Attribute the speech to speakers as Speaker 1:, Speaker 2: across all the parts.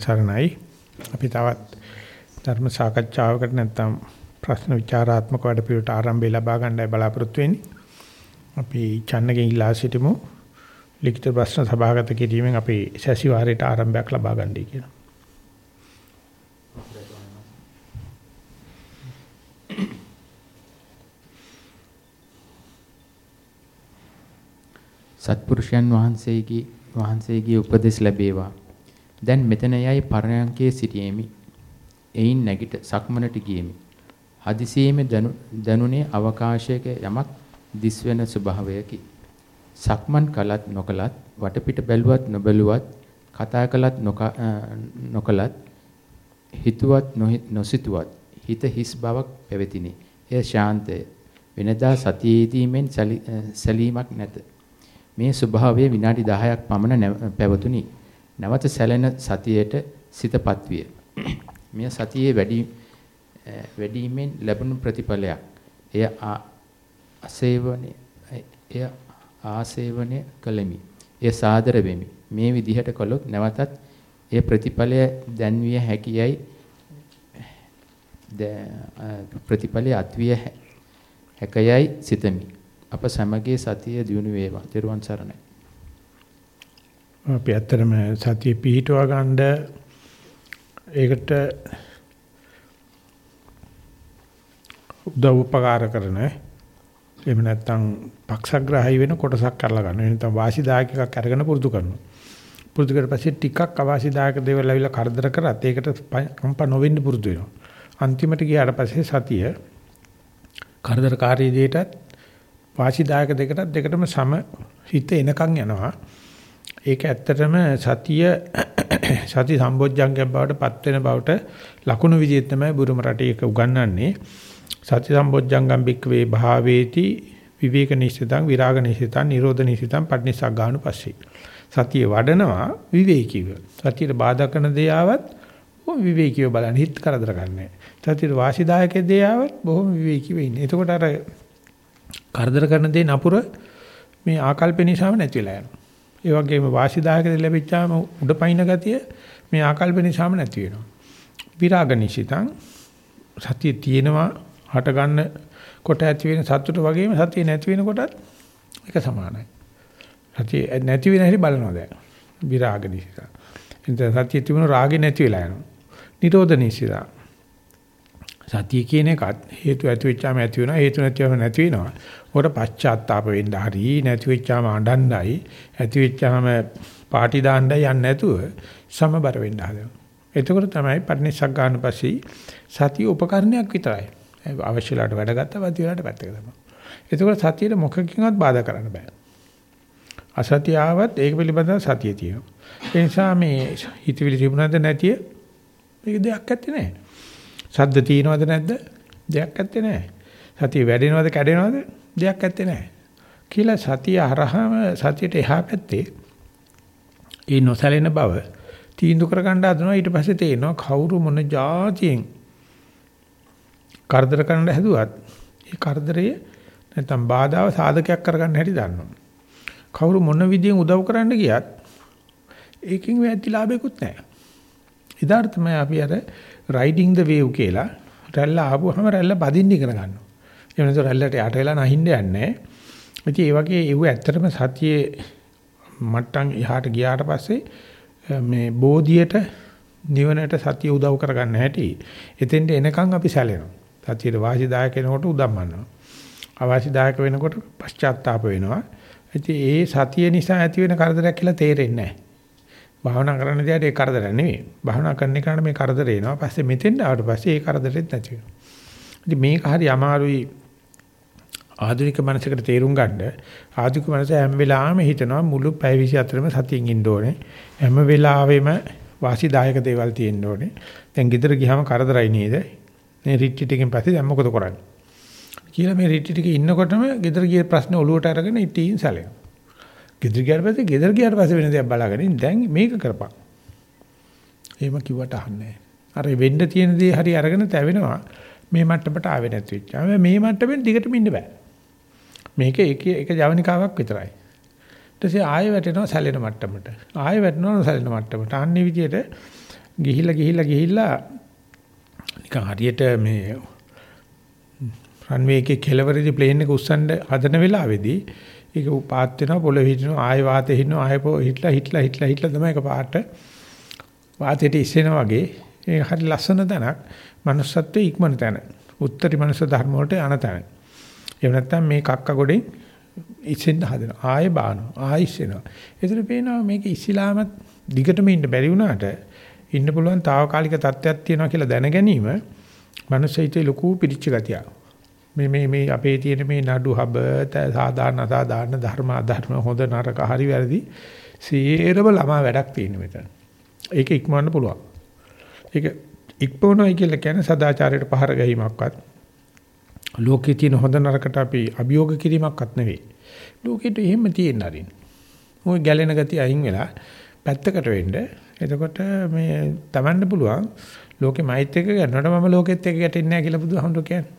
Speaker 1: සරණයි. අපි තවත් ධර්ම සාකච්ඡාවකට නැත්නම් ප්‍රශ්න විචාරාත්මක වැඩපිළිවෙලට ආරම්භය ලබා ගන්නයි බලාපොරොත්තු වෙන්නේ. අපි චන්නගෙන් ඉල්ලා සිටිමු. ලිඛිත ප්‍රශ්න සභාගත කිරීමෙන් අපි සැසිවාරයට ආරම්භයක් ලබා ගන්නයි කියලා.
Speaker 2: සත්පුරුෂයන් වහන්සේගේ වහන්සේගේ උපදෙස් ලැබේවා. දැන් මෙතන යයි පරයන්කේ සිටියෙමි. එයින් නැගිට සක්මනට ගියෙමි. හදිසියෙම දැනුනේ අවකාශයක යමක් දිස්වෙන ස්වභාවයකි. සක්මන් කලත් නොකලත් වටපිට බැලුවත් නොබැලුවත් කතා කළත් නොකලත් හිතුවත් නොසිතුවත් හිත හිස් බවක් පැවතිනි. එය ශාන්තය. වෙනදා සතියේදී මෙන් සැලීමක් නැත. මේ ස්වභාවය විනාඩි 10ක් පමණ පැවතුනි. නැවත සැලෙන සතියට සිතපත් විය. මෙය සතියේ වැඩි වැඩිමෙන් ලැබුණු ප්‍රතිඵලයක්. එය ආසේවනේ එය ආසේවනය කළෙමි. එය සාදර වෙමි. මේ විදිහට කළොත් නැවතත් ඒ ප්‍රතිඵලය දැන්විය හැකියයි ප්‍රතිඵලය අත්විය හැකයයි සිතමි. අප සමගයේ සතිය දිනු වේවා. ත්වන් සරණයි.
Speaker 1: අපි ඇත්තටම සතිය පිහිටුවා ගන්න ඒකට උදව් උපකාර කරන එහෙම නැත්නම් පක්ෂග්‍රාහී වෙන කොටසක් කරලා ගන්න. එහෙනම් වාසිදායක එකක් අරගෙන පුරුදු කරනවා. පුරුදු කරලා පස්සේ ටිකක් අවාසිදායක දේවල් ඇවිල්ලා කරදර කරත් ඒකට කම්ප නොවෙන්න පුරුදු වෙනවා. අන්තිමට ගියාට පස්සේ සතිය කරදරකාරී දෙයටත් වාසිදායක දෙකටත් දෙකටම සම හිත එනකන් යනවා. ඒක ඇත්තටම සතිය සති සම්බොජ්ජංගයක් බවට පත් වෙන බවට ලකුණු විදිහට තමයි බුරුම රටේ එක උගන්වන්නේ. සති සම්බොජ්ජංගම් බික්වේ භාවේති විවේක නිශ්චිතං විරාග නිශ්චිතං නිරෝධ නිශ්චිතං පටිනිසක් ගානු පස්සේ. සතිය වඩනවා විවේකීව. සතියට බාධා කරන දේ ආවත් විවේකීව බලන්න හිත කරදර ගන්නෑ. සතියට වාසිදායක දේ ආවත් බොහොම විවේකීව ඉන්නේ. එතකොට අර කරදර කරන දේ නපුර මේ ආකල්ප නිසාම නැති වෙලා යනවා. ඒ වගේම වාසිදායක දේ ලැබිච්චාම උඩ පයින් ගතිය මේ ආකල්ප නිසාම නැති වෙනවා. විරාග නිසිතං සතිය තියෙනවා හට ගන්න කොට ඇති වෙන සතුට වගේම සතිය නැති වෙන කොටත් ඒක සමානයි. සතිය නැති වෙන හැටි බලනවා දැන්. විරාග නිසිතං. එතන සතිය තිබුණ රාගේ නැති වෙලා යනවා. නිරෝධ නිසිතං. සතිය කියන එකත් හේතු ඇති වෙච්චාම ඇති වෙනවා හේතු නැතිවම නැති වෙනවා. උකට පශ්චාත්තාප වෙන්න හරි නැති වෙච්චාම අඬන්නයි ඇති වෙච්චාම පාටි දාන්නයි යන්නේ නැතුව සමබර වෙන්න හදනවා. එතකොට තමයි පරිණිසක් ගන්න පස්සේ සතිය උපකරණයක් විතරයි. අවශ්‍යලාට වැඩ ගත්තා වත් වෙලාට පැත්තක දානවා. එතකොට සතියට මොකකින්වත් බාධා කරන්න බෑ. අසතිය ආවත් ඒක පිළිබඳව සතිය තියෙනවා. ඒ නිසා මේ හිතවිලි තිබුණාද නැතිය මේක දෙයක් ඇත්තේ නැහැ. සද්ද තියෙනවද නැද්ද? දෙයක් ඇත්තේ නැහැ. සතිය වැඩෙනවද කැඩෙනවද? දෙයක් ඇත්තේ නැහැ. කියලා සතිය හරහාම සතියට එහා පැත්තේ ඒ නොසැලෙන බව තීන්දුව කරගන්න හදනවා ඊට පස්සේ තේරෙනවා කවුරු මොන જાතියෙන් කරදර කරන්න හැදුවත් ඒ කරදරය නැත්තම් බාධාව සාධකයක් කරගන්න හැටි දන්නවා. කවුරු මොන විදියෙන් උදව් කරන්න ගියත් ඒකෙන් වැටි ලාභයක්වත් නැහැ. ඉදාට තමයි අපි අර රයිඩින් ද වේව් කියලා රැල්ල ආපුවම රැල්ල බදින්න ඉගෙන ගන්නවා. ඒ වෙනස රැල්ලට යට වෙලා නැහින්න යන්නේ. ඉතින් ඒ වගේ ඒව ඇත්තටම සතියේ මට්ටම් එහාට ගියාට පස්සේ මේ බෝධියට නිවනට සතිය උදව් කරගන්න හැටි එතෙන්ට එනකන් අපි සැලෙනවා. සතියේ වාසිදායක වෙනකොට උදම්මනවා. අවාසිදායක වෙනකොට පශ්චාත්තාප වෙනවා. ඉතින් ඒ සතිය නිසා ඇති වෙන කරදරයක් කියලා තේරෙන්නේ නැහැ. භාවනා කරන්න දිහාට ඒ කරදර නෙවෙයි. භාවනා කරන එකට මේ කරදර එනවා. පස්සේ මෙතෙන් ආවට පස්සේ ඒ කරදරෙත් නැති වෙනවා. ඉතින් මේක හරි අමාරුයි ආධුනික මනසකට තේරුම් ගන්න. ආධුනික මනස හැම වෙලාවෙම හිතනවා මුළු පැය 24ම සතියින් ඉන්න ඕනේ. හැම වෙලාවෙම වාසිදායක දේවල් තියෙන්න ඕනේ. දැන් ගෙදර ගියාම කරදරයි නේද? මේ රිට්‍රීට් එකෙන් පස්සේ දැන් මොකද කරන්නේ? කියලා මේ රිට්‍රීට් එකේ ඉන්නකොටම ගෙදර ගිය ප්‍රශ්න ඔලුවට අරගෙන ඉතින් සැලෙනවා. ගෙදර ගියාට පස්සේ ගෙදර ගියාට පස්සේ වෙන දේක් බලාගෙන දැන් මේක කරපන්. එහෙම කිව්වට අහන්නේ අර වෙන්න තියෙන දේ හරි අරගෙන තැවෙනවා. මේ මට්ටමට ආවේ නැති වෙච්චා. මේ මට්ටමෙන් දිගටම ඉන්න බෑ. මේක එක එක ජවනිකාවක් විතරයි. ඊට පස්සේ ආයෙ වැටෙනවා සැලෙන මට්ටමට. ආයෙ වැටෙනවා සැලෙන මට්ටමට. අන්නේ විදිහට ගිහිල්ලා ගිහිල්ලා ගිහිල්ලා නිකන් හරියට මේ රන්වේ එකේ කෙලවරේදී ප්ලේන් එක උස්සන්න හදන වෙලාවේදී ඒක පාත් වෙනවා පොළොවේ හිටිනවා ආයෙ වාතේ හිටිනවා ආයෙ හිටලා හිටලා හිටලා හිටලා තමයි ඒක පාට වාතයට ඉස්සෙනා වගේ ඒ හරි ලස්සන තැනක් manussත්වයේ ඉක්මන තැන උත්තරී මනුස්ස ධර්ම වලට යන තැන එහෙම නැත්නම් මේ කක්ක ගොඩෙන් ඉස්සෙන්න හදනවා ආයෙ බානවා ආයෙ ඉස්සෙනවා ඒතර පේනවා මේක ඉස්ලාමත් දිගටම ඉන්න බැරි වුණාට ඉන්න පුළුවන් తాවකාලික තත්ත්වයක් තියෙනවා කියලා දැන ගැනීම මනුස්සයිතේ ලොකු පිරිච්ච ගතියක් මේ මේ මේ අපේ තියෙන මේ නඩු හබ සාධාරණ අසාධාරණ ධර්ම අධර්ම හොඳ නරක හරි වැරදි සියරම ළමා වැඩක් තියෙන මෙතන. ඒක ඉක්මවන්න පුළුවන්. ඒක ඉක්මවනයි කියලා කියන්නේ සදාචාරයට පහර ගැනීමක්වත් ලෝකේ තියෙන හොඳ නරකට අපි අභියෝග කිරීමක්වත් නෙවෙයි. ලෝකෙට එහෙම තියෙන අරින්. මොකද ගැලෙන ගතිය අයින් වෙලා පැත්තකට වෙන්න. එතකොට මේ තවන්න පුළුවන් ලෝකෙ මෛත් එක ගන්නකොට මම ලෝකෙත් එක්ක ගැටෙන්නේ නැහැ කියලා බුදුහාමුදුරුවෝ කියන්නේ.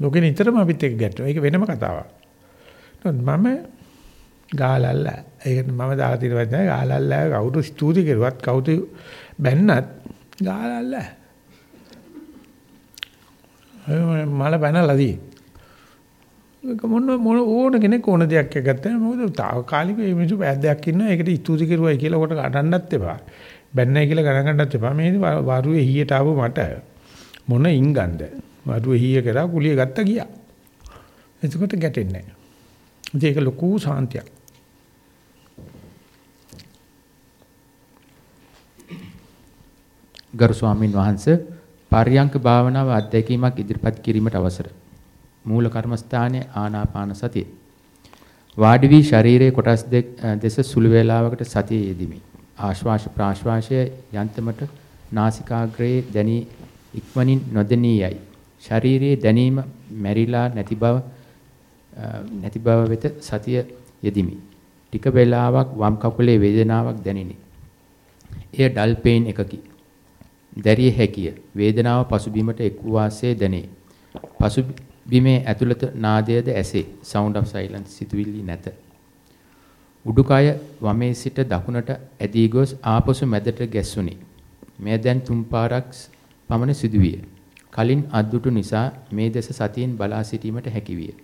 Speaker 1: ලෝකෙ නිතරම අපිත් එක්ක ගැටෙනවා. ඒක වෙනම කතාවක්. මම ගාලල්ල. ඒක මම දාලා තියෙනවා නේද? ගාලල්ල කවුරු ස්තුති කරුවත් කවුරු බැන්නත් ගාලල්ල. මල බැනලාදී. ඒක මොන මොන ඕන කෙනෙක් ඕන දෙයක් ගත්තා. මොකද තාවකාලික මේ මිනිස්සු පැද්දයක් ඉන්නවා. ඒකට ස්තුති කරුවයි කියලා කොට අඬන්නත් එපා. බැන්නයි කියලා ගණන් ගන්නත් එපා. මේ වරුවේ හීයට ආව මට මොන ඉංගන්ද? වරුවේ හීය කරා කුලිය ගත්ත ගියා. එතකොට ගැටෙන්නේ නැහැ. ඒක ලොකු සාන්තියක්.
Speaker 2: ගරු ස්වාමින් වහන්සේ පර්යංක භාවනාව අධ්‍යක්ීමක් ඉදිරිපත් කිරීමට අවසර. මූල කර්මස්ථානයේ ආනාපාන සතිය. වාඩි වී ශරීරයේ කොටස් දෙස සුළු වේලාවකට සතිය යෙදිමි. ආශ්වාස ප්‍රාශ්වාසය යන්තමට නාසිකාග්‍රයේ දැනී ඉක්මනින් නොදෙනී යයි. ශාරීරියේ දැනීම මැරිලා නැති බව නැති බව වෙත සතිය යෙදිමි. ටික වේලාවක් වම් කකුලේ වේදනාවක් දැනිනි. එය ඩල් පේන් එකකි. දැරිය හැකිය. වේදනාව පසුබිමට එක් වූ වාසේ දැනේ. පසුබිමේ ඇතුළත නාදයද ඇසේ. sound of silence සිතුවිලි නැත. උඩුකය වමේ සිට දකුණට ඇදී ගොස් ආපසු මැදට ගැස්සුනි. මෙය දැන් තුන් පාරක් පමණ සිදුවිය. කලින් අද්දුටු නිසා මේ දෙස සතියෙන් බලා සිටීමට හැකිවිය.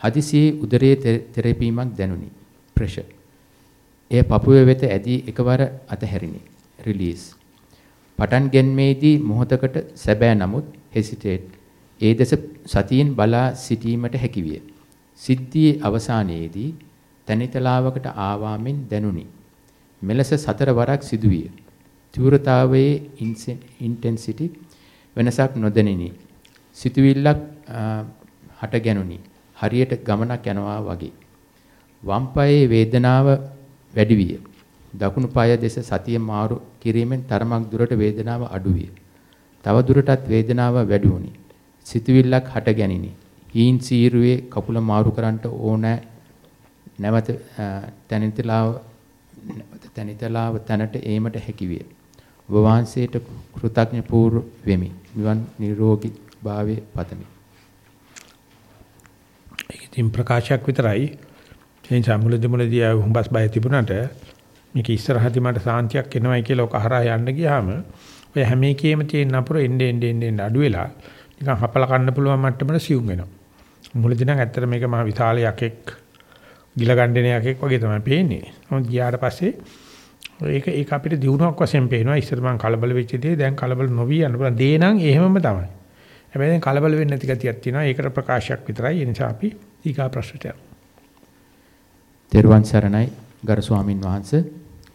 Speaker 2: හදිසියේ උදරයේ තෙරපීමක් දැනුනි. ප්‍රෙෂර්. එය පපුවේ වෙත ඇදී එකවර අතහැරිනි. රිලීස්. පටන් ගැනීමේදී මොහොතකට සැබෑ නමුත් හෙසිටේට්. ඒ දෙස සතියෙන් බලා සිටීමට හැකිවිය. සිද්ධියේ අවසානයේදී තනිතලාවකට ආවාමෙන් දැනුනි. මෙලෙස සතර වරක් සිදුවිය. තීව්‍රතාවයේ ඉන්ටෙන්සිටි වෙනසක් නොදැනිනි. සිතුවිල්ලක් හට ගැනුනි. හරියට ගමනක් යනවා වගේ. වම් පායේ වේදනාව වැඩි විය. දකුණු පාය දෙස සතිය මාරු කිරීමෙන් තරමක් දුරට වේදනාව අඩු විය. තව දුරටත් වේදනාව වැඩි වුණි. සිතුවිල්ලක් හට ගැනිනි. හීන් සීරුවේ කකුල මාරු කරන්නට ඕනෑ නැවත තැනිතලාව තැනිතලාව තැනට ඒමට හැකි විය. ඔබ වහන්සේට කෘතඥ පූර්ව වෙමි. නිවන් නිරෝගී භාවයේ පතමි.
Speaker 1: ඒක ඉතින් ප්‍රකාශයක් විතරයි. ඒ නිසා මුලදී මුලදී හුඹස් බය තිබුණාට මේක ඉස්සරහදී මට සාන්තියක් එනවයි කියලා ඔක හරහා යන්න ගියාම ඔය හැම එකේම තියෙන නපුර එන්නේ එන්නේ එන්නේ අඩු වෙලා නිකන් හපල කන්න පුළුවන් මට්ටමට සියුම් වෙනවා. මුලදී නම් ඇත්තට මේක මහ විශාල යකෙක් ගිල ගණ්ඩන යකෙක් වගේ තමයි පේන්නේ. නමුත් ගියාට පස්සේ ඒක ඒක අපිට දිනුවක් වශයෙන් පේනවා. ඉස්සර මං කලබල වෙච්ච දේ දැන් කලබල නොවි යන්න පුළුවන්. දේ නම් එහෙමම තමයි. හැබැයි දැන් කලබල වෙන්නේ නැති ගතියක් තියෙනවා. ඒකට ප්‍රකාශයක් විතරයි. ඒ නිසා අපි ඊගා ප්‍රශ්නට යමු.
Speaker 2: තෙරුවන් සරණයි ගරු ස්වාමින් වහන්සේ.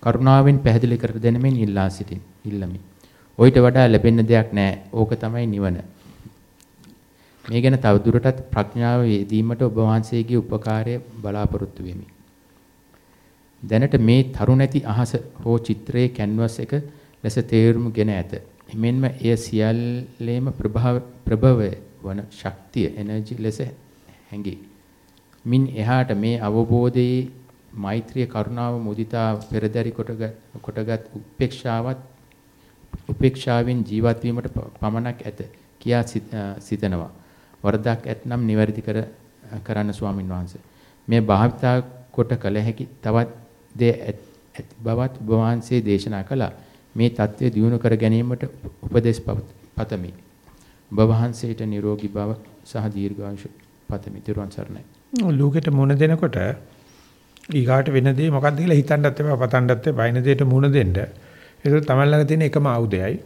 Speaker 2: කරුණාවෙන් පැහැදිලි කර දෙනෙමින් ඉල්ලා සිටින්. ඉල්ලමි. ඔయిత වඩා ලැබෙන්න දෙයක් නැහැ. ඕක තමයි නිවන. මේ ගැන තවදුරටත් ප්‍රඥාව යෙදීමට ඔබ වහන්සේගේ උපකාරය බලාපොරොත්තු වෙමි. දැනට මේ තරු නැති අහස හෝ චිත්‍රයේ කැන්වස් එක ලෙස තේරුම්ගෙන ඇත. එමෙන්ම එය සියල්ලේම ප්‍රභවය වන ශක්තිය එනර්ජි ලෙස හැඟේ. මින් එහාට මේ අවබෝධයේ මෛත්‍රිය කරුණාව මුදිතා පෙරදරි කොටගත් උපේක්ෂාවත් උපේක්ෂාවෙන් ජීවත් වීමට පමණක් ඇත කියා සිතනවා. වරදක් ඇතනම් නිවැරදි කර කරන්න ස්වාමින් වහන්සේ. මේ භාවිතා කොට කළ හැකි තවත් දේ ඇති බවත් ඔබ වහන්සේ දේශනා කළා. මේ தત્ත්වය දියුණු කර ගැනීමට උපදෙස් පතමි. ඔබ වහන්සේට නිරෝගී බව සහ දීර්ඝායුෂ පතමි. ත්වන් සරණයි.
Speaker 1: ලෝකෙට මුණ දෙනකොට ඊගාට වෙන දේ මොකක්ද කියලා හිතන්නත් එපා පතන්නත් එපා. බයින දෙයට මුණ දෙන්න. ඒක තමයි ළඟ තියෙන එකම ආයුධයයි.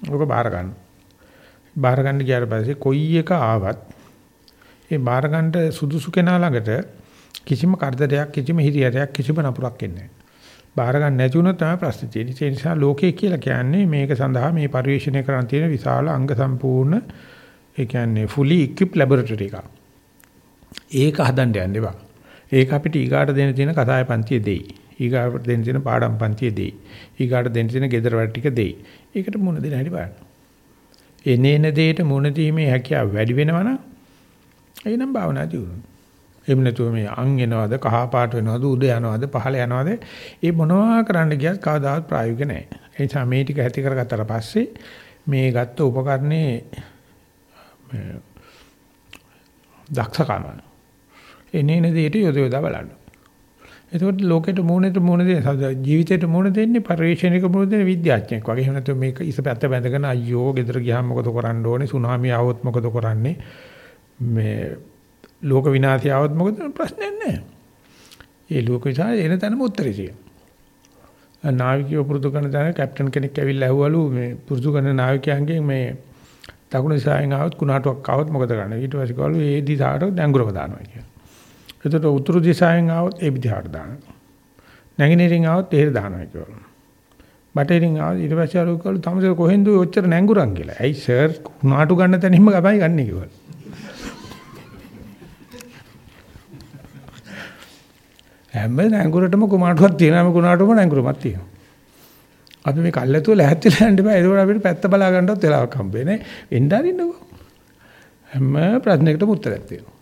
Speaker 1: ඔක බාර ගන්න. බාර ගන්න ගියාට පස්සේ කොයි එක ආවත් ඒ බාර ගන්නට සුදුසු කෙනා ළඟට කිසිම කරදරයක් කිසිම හිරියරයක් කිසිම නපුරක් එන්නේ නැහැ. බාර ගන්න නැති වුණොත් තමයි ප්‍රශ්නේ තියෙන්නේ. ඒ නිසා ලෝකයේ කියලා කියන්නේ මේක සඳහා මේ පරිශ්‍රණය කරන් තියෙන විශාල අංග සම්පූර්ණ ඒ කියන්නේ fully equipped laboratory එකක්. ඒක හදන්න යන්න එපා. ඒක අපිට ඊගාට දෙන්න තියෙන කසාය පන්තිය දෙයි. ඊගාට දෙන්න තියෙන පාඩම් පන්තිය දෙයි. ඊගාට දෙන්න තියෙන ගෙදර වැඩ ටික දෙයි. ඒකට මුණ දෙන්න හැටි බලන්න. එනේන දෙයට මුණ දීමේ හැකියාව වැඩි වෙනවනම් එනම් භාවනා දියුණුව. එහෙම නැතුව මේ අං එනවද කහ පාට වෙනවද උද යනවද පහළ යනවද ඒ මොනවා කරන්න ගියත් කවදාවත් ප්‍රායෝගික නැහැ. ඒ නිසා මේ ටික ඇති කරගත්තට පස්සේ මේ ගත්ත උපකරණේ දක්ෂකම එනේන දෙයට යොද යොදා බලන්න. එතකොට ලෝකෙට මූණට මූණ දෙන ජීවිතේට මූණ දෙන්නේ පරිශ්‍රණයක මූණ දෙන විද්‍යාඥයෙක් වගේ. එහෙම නැත්නම් මේක ඉසපැත්ත බැඳගෙන අයියෝ ගෙදර ගියාම මොකද කරන්න ඕනේ? සුනාමි ආවොත් මොකද කරන්නේ? මේ ලෝක විනාශය ආවොත් මොකද ප්‍රශ්නයක් නැහැ. ඒ ලෝක විනාශය එන තැනම උත්තරේ තියෙනවා. නාවිකයෝ පුරුදු කරන තැන කැප්ටන් කෙනෙක් ඇවිල්ලා ඇහුවලු මේ පුරුදු කරන නාවිකයන්ගෙන් මේ දකුණු දිශාවෙන් ආවොත් කුණාටුවක් ආවොත් මොකද කරන්නේ? ඊට පස්සේ කවලු ඒ දිශාවට දැංගුරක දානවා කියලා. එතකොට උතුරු දිශාවෙන් ආවොත් ඒ දිහාට දානවා. නැගෙනහිරින් ආවොත් එහෙට දානවා කියලා. බටහිරින් ආවොත් ඊට පස්සේ අර කවලු තමසේ කොහෙන්ද ඔච්චර නැංගුරන් කියලා. ඇයි සර් කුණාටු ගන්න තැනින්ම ගමයි ගන්න කිව්වා. හැම නැංගුරටම කුමාටුවක් තියෙනවා හැම කුමාටුවම නැංගුරමක් තියෙනවා. අපි මේ කල්ැතුව ලැහැත්තිලා යන්න බෑ. ඒක අපිට පැත්ත බලා ගන්නවත් වෙලාවක් හම්බෙන්නේ නැහැ. එන්න අරින්නකෝ. හැම ප්‍රශ්නයකටම උත්තරයක් තියෙනවා.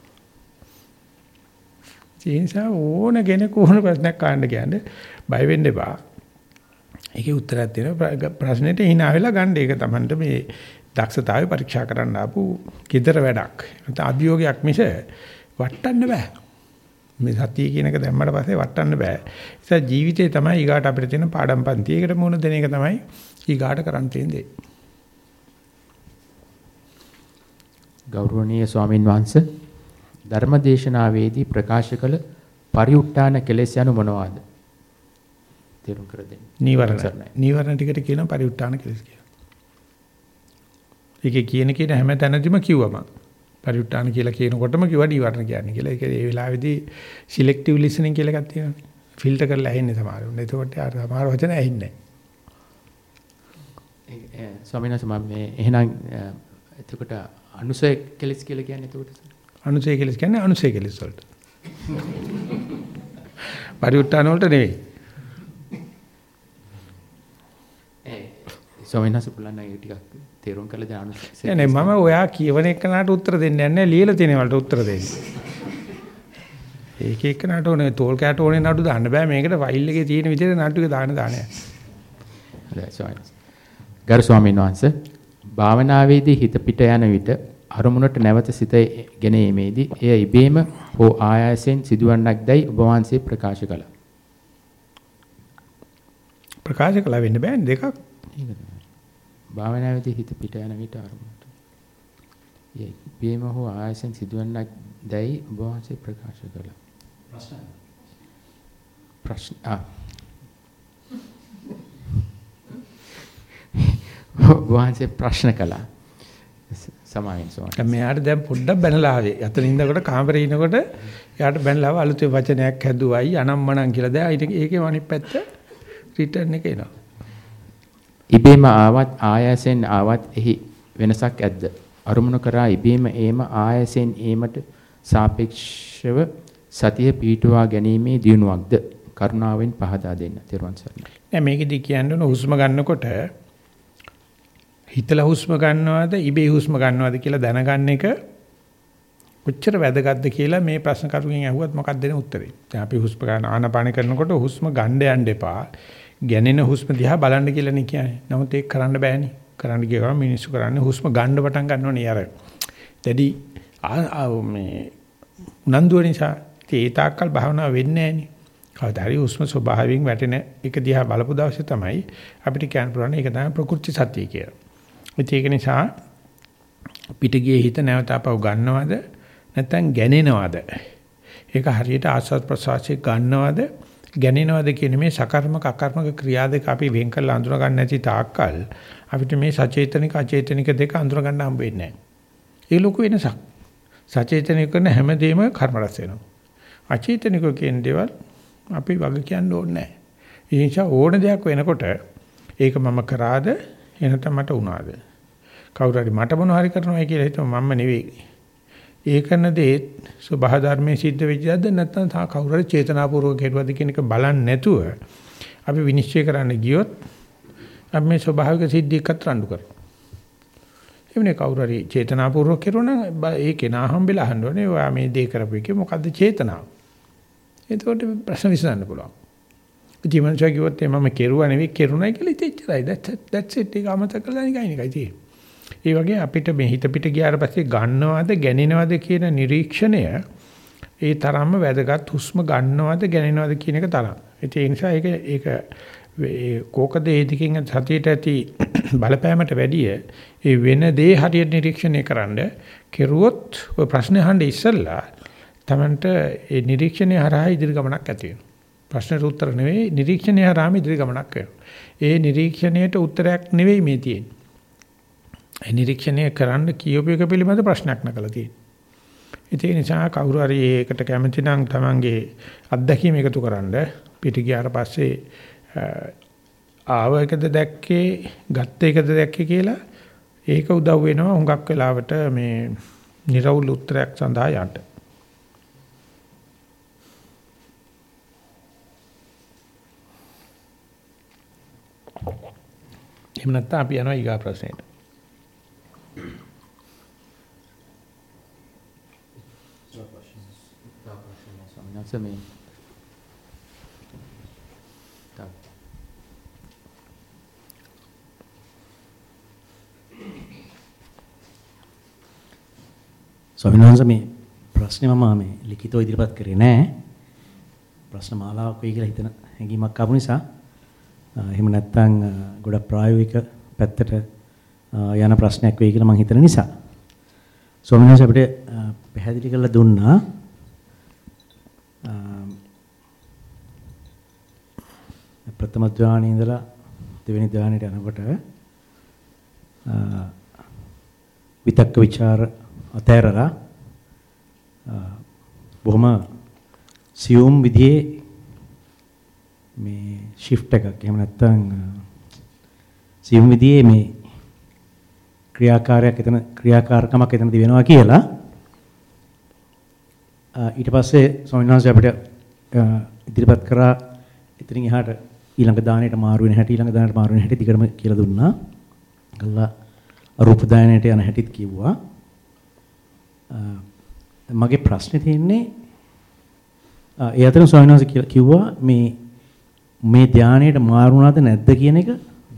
Speaker 1: ඒ නිසා ඕන කෙනෙක් ඕන ප්‍රශ්නයක් අහන්න කියන්නේ බය වෙන්න එපා. ඒකේ උත්තරයක් තියෙනවා. ප්‍රශ්නෙට hina වෙලා ගන්න. ඒක Tamanට මේ දක්ෂතාවය පරීක්ෂා කරන්න ආපු කිතර වැඩක්. නැත්නම් අභියෝගයක් මිස වටන්න බෑ. මේ සතිය කියන එක දැම්මට පස්සේ වටන්න බෑ. ඒ නිසා ජීවිතේ තමයි ඊගාට අපිට තියෙන පාඩම් පන්ති. ඒකට මුණ දෙන එක තමයි ඊගාට කරන්න තියෙන දේ.
Speaker 2: ගෞරවනීය ස්වාමින් වහන්සේ ධර්මදේශනාවේදී ප්‍රකාශ කළ පරිඋට්ටාන කෙලෙස් යනු මොනවාද? තේරුම් කර දෙන්න.
Speaker 1: නීවරණ. නීවරණ ටිකට කියන පරිඋට්ටාන කෙලෙස් කියලා. ඒකේ කියන කියන හැම තැනදීම කිව්වම පරිඋට්ටාන කියලා කියනකොටම කිව්වා නීවරණ කියන්නේ කියලා. ඒක ඒ වෙලාවේදී සිලෙක්ටිව් ලිසනින් කියලා එකක් තියෙනවා. ෆිල්ටර් කරලා ඇහෙන්නේ සමහරවල්. එතකොට අර සමහර වචන ඇහෙන්නේ
Speaker 2: නැහැ. ස්වාමීන් වහන්සේ මම එහෙනම් එතකොට අනුසය කෙලස් කියලා කියන්නේ එතකොට
Speaker 1: අනුසය කෙලස් කියන්නේ අනුසය කෙලස් වලට. පරිඋට්ටාන වලට නෙවෙයි.
Speaker 2: ඒ ස්වාමීන් වහන්සේ පුළුවන් නම් ටිකක් තේරුම් කරලා දාන්න.
Speaker 1: නෑ නෑ මම ඔයා කියවන එකනට උත්තර දෙන්නේ නැහැ ලියලා තියෙන වලට උත්තර දෙන්නේ. ඒක එක්කනට ඕනේ තෝල් කැට ඕනේ නඩු දාන්න බෑ මේකට ෆයිල් එකේ තියෙන විදිහට නඩු එක දාන්න දාන්නේ.
Speaker 2: ගරු ස්වාමීන් වහන්සේ භාවනාවේදී හිත පිට යන විට අරමුණට නැවත සිත ගෙනීමේදී එය ඉබේම හෝ ආයාසයෙන් සිදුවන්නක් දැයි ඔබ වහන්සේ ප්‍රකාශ කළා.
Speaker 1: ප්‍රකාශ කළා වෙන්න බෑනේ දෙකක්.
Speaker 2: භාවනාවේදී හිත පිට යන විට අරමුණට. ඒ බේම හෝ ආයසෙන් සිදුවන්නක් දැයි ඔබ වහන්සේ ප්‍රකාශ කළා. ප්‍රශ්න ප්‍රශ්න ආ ඔබ වහන්සේ ප්‍රශ්න කළා. සමාවෙන් සෝන.
Speaker 1: මෙයාට දැන් පොඩ්ඩක් බැනලා ආවේ. අතන ඉඳකොට කාමරේ ඉනකොට එයාට බැනලා ආව අලුතෙන් වචනයක් හැදුවයි අනම්මනම් කියලා දැන් ඒකේ අනිත් පැත්ත රිටර්න් එක එනවා.
Speaker 2: ඉබේම ආවත් ආයසෙන් ආවත් එහි වෙනසක් ඇද්ද? අරුමුණු කරා ඉබේම ඒම ආයසෙන් ඒමට සාපේක්ෂව සතිය පීටුවා ගැනීමේ දියුණුවක්ද? කරුණාවෙන් පහදා දෙන්න. තෙරුවන් සරණයි.
Speaker 1: නෑ මේකෙදි කියන්නේ හුස්ම ගන්නකොට හිතලා හුස්ම ගන්නවද ඉබේ හුස්ම ගන්නවද කියලා දැනගන්න එක කොච්චර වැදගත්ද කියලා මේ ප්‍රශ්න කරුගෙන් ඇහුවත් මොකක්ද දෙන උත්තරේ. දැන් අපි හුස්ම ගන්න ආනපාන කරනකොට හුස්ම ගන්න යන්න එපා. ගැනෙන හුස්ම දිහා බලන්න කියලානේ කියන්නේ. නමුත් ඒක කරන්න බෑනේ. කරන්න ගියම මිනිස්සු කරන්නේ හුස්ම ගන්න පටන් ගන්නවනේ අර. දැඩි මේ උනන්දුව නිසා ඒ තාක්කල් භාවනාව වෙන්නේ නැහනේ. කවදා හරි උස්ම ස්වභාවයෙන් වැටෙන එක දිහා බලපු දවසේ තමයි අපිට කියන්න පුළුවන් ඒක තමයි ප්‍රකෘති සත්‍යය කියලා. ඒක නිසා පිටගියේ හිත නැවත අපව ගන්නවද නැත්නම් ගැනෙනවද? ඒක හරියට ආස්වාද ප්‍රසවාසයේ ගන්නවද ගැනෙනවද කියන මේ සකර්මක අකර්මක ක්‍රියා දෙක අපි වෙන් කරලා අඳුර ගන්න නැති තාක්කල් අපිට මේ සචේතනික අචේතනික දෙක අඳුර ගන්න හම්බ වෙන්නේ නැහැ. ඒ ලොකු වෙනසක්. සචේතනික කරන හැමදේම කර්ම රස වෙනවා. අචේතනික කියන දේවල් අපි වග කියන්න ඕනේ නැහැ. ඒ නිසා ඕන දෙයක් වෙනකොට ඒක මම කරාද එනතම මට වුණාද? කවුරු හරි මට මොන හරි කරනවා කියලා හිතම මම නෙවෙයි. ඒ කරන දේ සබහා ධර්මයේ සිද්ධ වෙච්චද නැත්නම් තා කවුරු හරි චේතනාපූර්වක කෙරුවද කියන එක බලන්නේ නැතුව අපි විනිශ්චය කරන්න ගියොත් අපි මේ ස්වභාවික සිද්ධියකට රණ්ඩු කරනවා. එවනේ කවුරු හරි චේතනාපූර්වක කෙරුණා නම් ඒ කෙනා හම්බෙලා අහන්න ඕනේ ඔයා මේ දේ කරපු එකේ මොකද්ද චේතනාව? එතකොට ප්‍රශ්න විසඳන්න පුළුවන්. ජීවන්සෝ කිව්වොත් මම කෙරුවා නෙවෙයි කෙරුණයි කියලා ඉතිච්චරයි. that's that's it. ඒක අමතක කරලා නිකන් එකයි තියෙන්නේ. ඒ වගේ අපිට මේ හිත පිට ගියාට පස්සේ ගන්නවද ගැනෙනවද කියන නිරීක්ෂණය ඒ තරම්ම වැදගත් හුස්ම ගන්නවද ගැනෙනවද කියන එක තරම්. ඒ නිසා ඒක ඒක කෝකද ඒ දිකින් සතියට ඇති බලපෑමට වැඩිය ඒ වෙන දේ හරියට නිරීක්ෂණය කරන්න කෙරුවොත් ඔය ප්‍රශ්නේ අහන්න ඉස්සෙල්ලා Tamanට ඒ නිරීක්ෂණය හරහා ඉදිරි ගමනක් ඇති වෙනවා. ප්‍රශ්නෙට උත්තර නෙවෙයි නිරීක්ෂණය හරහාම ඉදිරි ගමනක් වෙනවා. ඒ නිරීක්ෂණයට උත්තරයක් නෙවෙයි මේ තියෙන්නේ. ඒ නිරීක්ෂණය කරන්න කියෝප එක පිළිබඳ ප්‍රශ්නයක් නකලා තියෙනවා. ඒ නිසා කවුරු හරි ඒකට කැමති නම් Tamanගේ අත්දැකීම් එකතු කරන්න පිටි ගියාට පස්සේ ආව එකද දැක්කේ ගත්ත එකද දැක්කේ කියලා ඒක උදව් වෙනවා හුඟක් වෙලාවට මේ නිර්වුල් උත්තරයක් සඳහා යන්න. එහෙම නැත්නම් අපි යනවා ඊගා ප්‍රශ්නෙට.
Speaker 2: සමේ
Speaker 3: ස්වාමීන් වහන්සේ මේ ප්‍රශ්නේ මම මේ ලිඛිතව ඉදිරිපත් කරේ නෑ. ප්‍රශ්න මාලාවක් වෙයි කියලා හිතන හැඟීමක් ආපු නිසා එහෙම නැත්නම් ගොඩක් ප්‍රායෝගික පැත්තට යන ප්‍රශ්නයක් වෙයි කියලා මම හිතන නිසා. ස්වාමීන් වහන්සේ අපිට පැහැදිලි කරලා දුන්නා ප්‍රථම ධානයේ ඉඳලා දෙවෙනි ධානයට යනකොට විතක්ක ਵਿਚාර අතෑරලා බොහොම සියුම් විදිහේ මේ shift එකක්. එහෙම නැත්නම් සියුම් විදිහේ මේ ක්‍රියාකාරයක් එතන ක්‍රියාකාරකමක් එතනදී වෙනවා කියලා ඊට පස්සේ ස්වාමීන් වහන්සේ අපිට ඉදිරිපත් කරා එතනින් එහාට ඊළඟ දාණයට මාරු වෙන හැටි ඊළඟ දාණයට මාරු වෙන හැටි දිගටම කියලා දුන්නා. කළා රූප දාණයට යන හැටිත් කිව්වා. මගේ ප්‍රශ්නේ තියෙන්නේ ඒ අතර ස්වාමීන් වහන්සේ කිව්වා මේ මේ ධානයට මාරුණාද නැද්ද කියන එක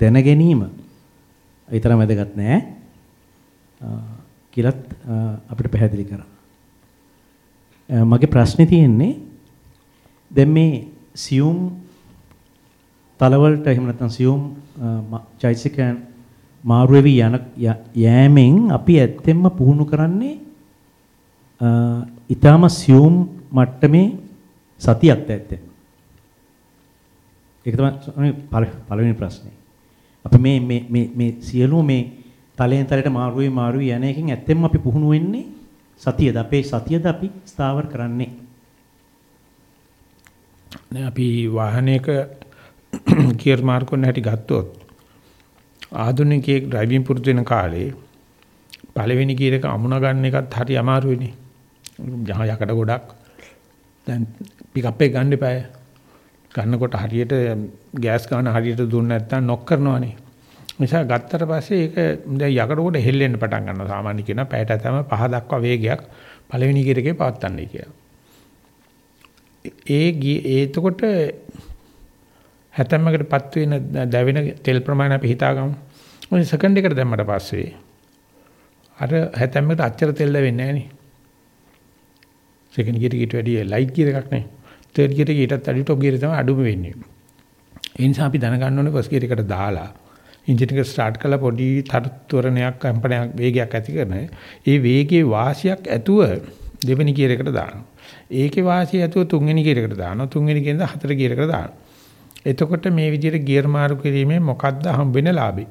Speaker 3: දැන ගැනීම විතරම වැදගත් නෑ කියලත් අපිට පැහැදිලි කරා. මගේ ප්‍රශ්නේ තියෙන්නේ දැන් මේ සියුම් තලවලට එහෙම නැත්නම් සියුම් චෛසිකයන් මාරු වෙවි යන යෑමෙන් අපි ඇත්තෙන්ම පුහුණු කරන්නේ ඊටාම සියුම් මට්ටමේ සතියක් ඇත්තෙන්. ඒක තමයි පළවෙනි ප්‍රශ්නේ. අපි මේ මේ මේ මේ සියලු මේ තලයෙන් තලයට මාරු වෙයි මාරු යන එකෙන් ඇත්තෙන්ම අපි පුහුණු වෙන්නේ සතියද අපේ සතියද අපි ස්ථාවර කරන්නේ.
Speaker 1: නේ අපි වාහනයක ගියර් මාර්ගොන්න හැටි ගත්තොත් ආධුනිකයෙක් ඩ්‍රයිවිං පුරුදු වෙන කාලේ පළවෙනි ගියර් එක අමුණ ගන්න එකත් හරි අමාරුයිනේ. ජහ යකඩ ගොඩක් දැන් පිකප් එක ගන්න එපාය. ගන්නකොට හරියට ගෑස් ගන්න හරියට දුන්නේ නැත්නම් නොක් කරනවනේ. නිසා ගත්තට පස්සේ ඒක දැන් යකඩ කොට හෙල්ලෙන්න පටන් ගන්නවා. සාමාන්‍ය කියන පැයට තමයි පහ දක්වා වේගයක් පළවෙනි ගියර් එකේ පවත්වන්නයි කියලා. ඒ ඒ එතකොට හැතැම්මකටපත් වෙන දැවෙන තෙල් ප්‍රමාණය අපි හිතාගමු. මොකද සෙකන්ඩ් එකට දැම්මට පස්සේ අර හැතැම්මකට අච්චර තෙල් දැවෙන්නේ නැහැ නේ. සෙකන්ඩ් ගියර් එකට වැඩිය ලයිට් ගියර් එකක් නේ. තර්ඩ් ගියර් එකේ ඊටත් අඩි টොප් ගියර් තමයි අඩුම වෙන්නේ. ඒ නිසා අපි දැනගන්න ඕනේ ෆස්ට් ගියර් එකට දාලා එන්ජින් එක ස්ටාර්ට් කරලා පොඩි තරත්වරණයක් කම්පනයක් වේගයක් ඇති කරන ඒ වේගයේ වාසියක් ඇතුව දෙවෙනි ගියර් එකට දානවා. ඒකේ වාසිය ඇතුව තුන්වෙනි ගියර් එකට දානවා. තුන්වෙනි ගියරෙන් හතර ගියර් එකට දානවා. එතකොට මේ විදිහට ගියර් මාරු කිරීමෙන් මොකද්ද හම්බ වෙන ලාභය?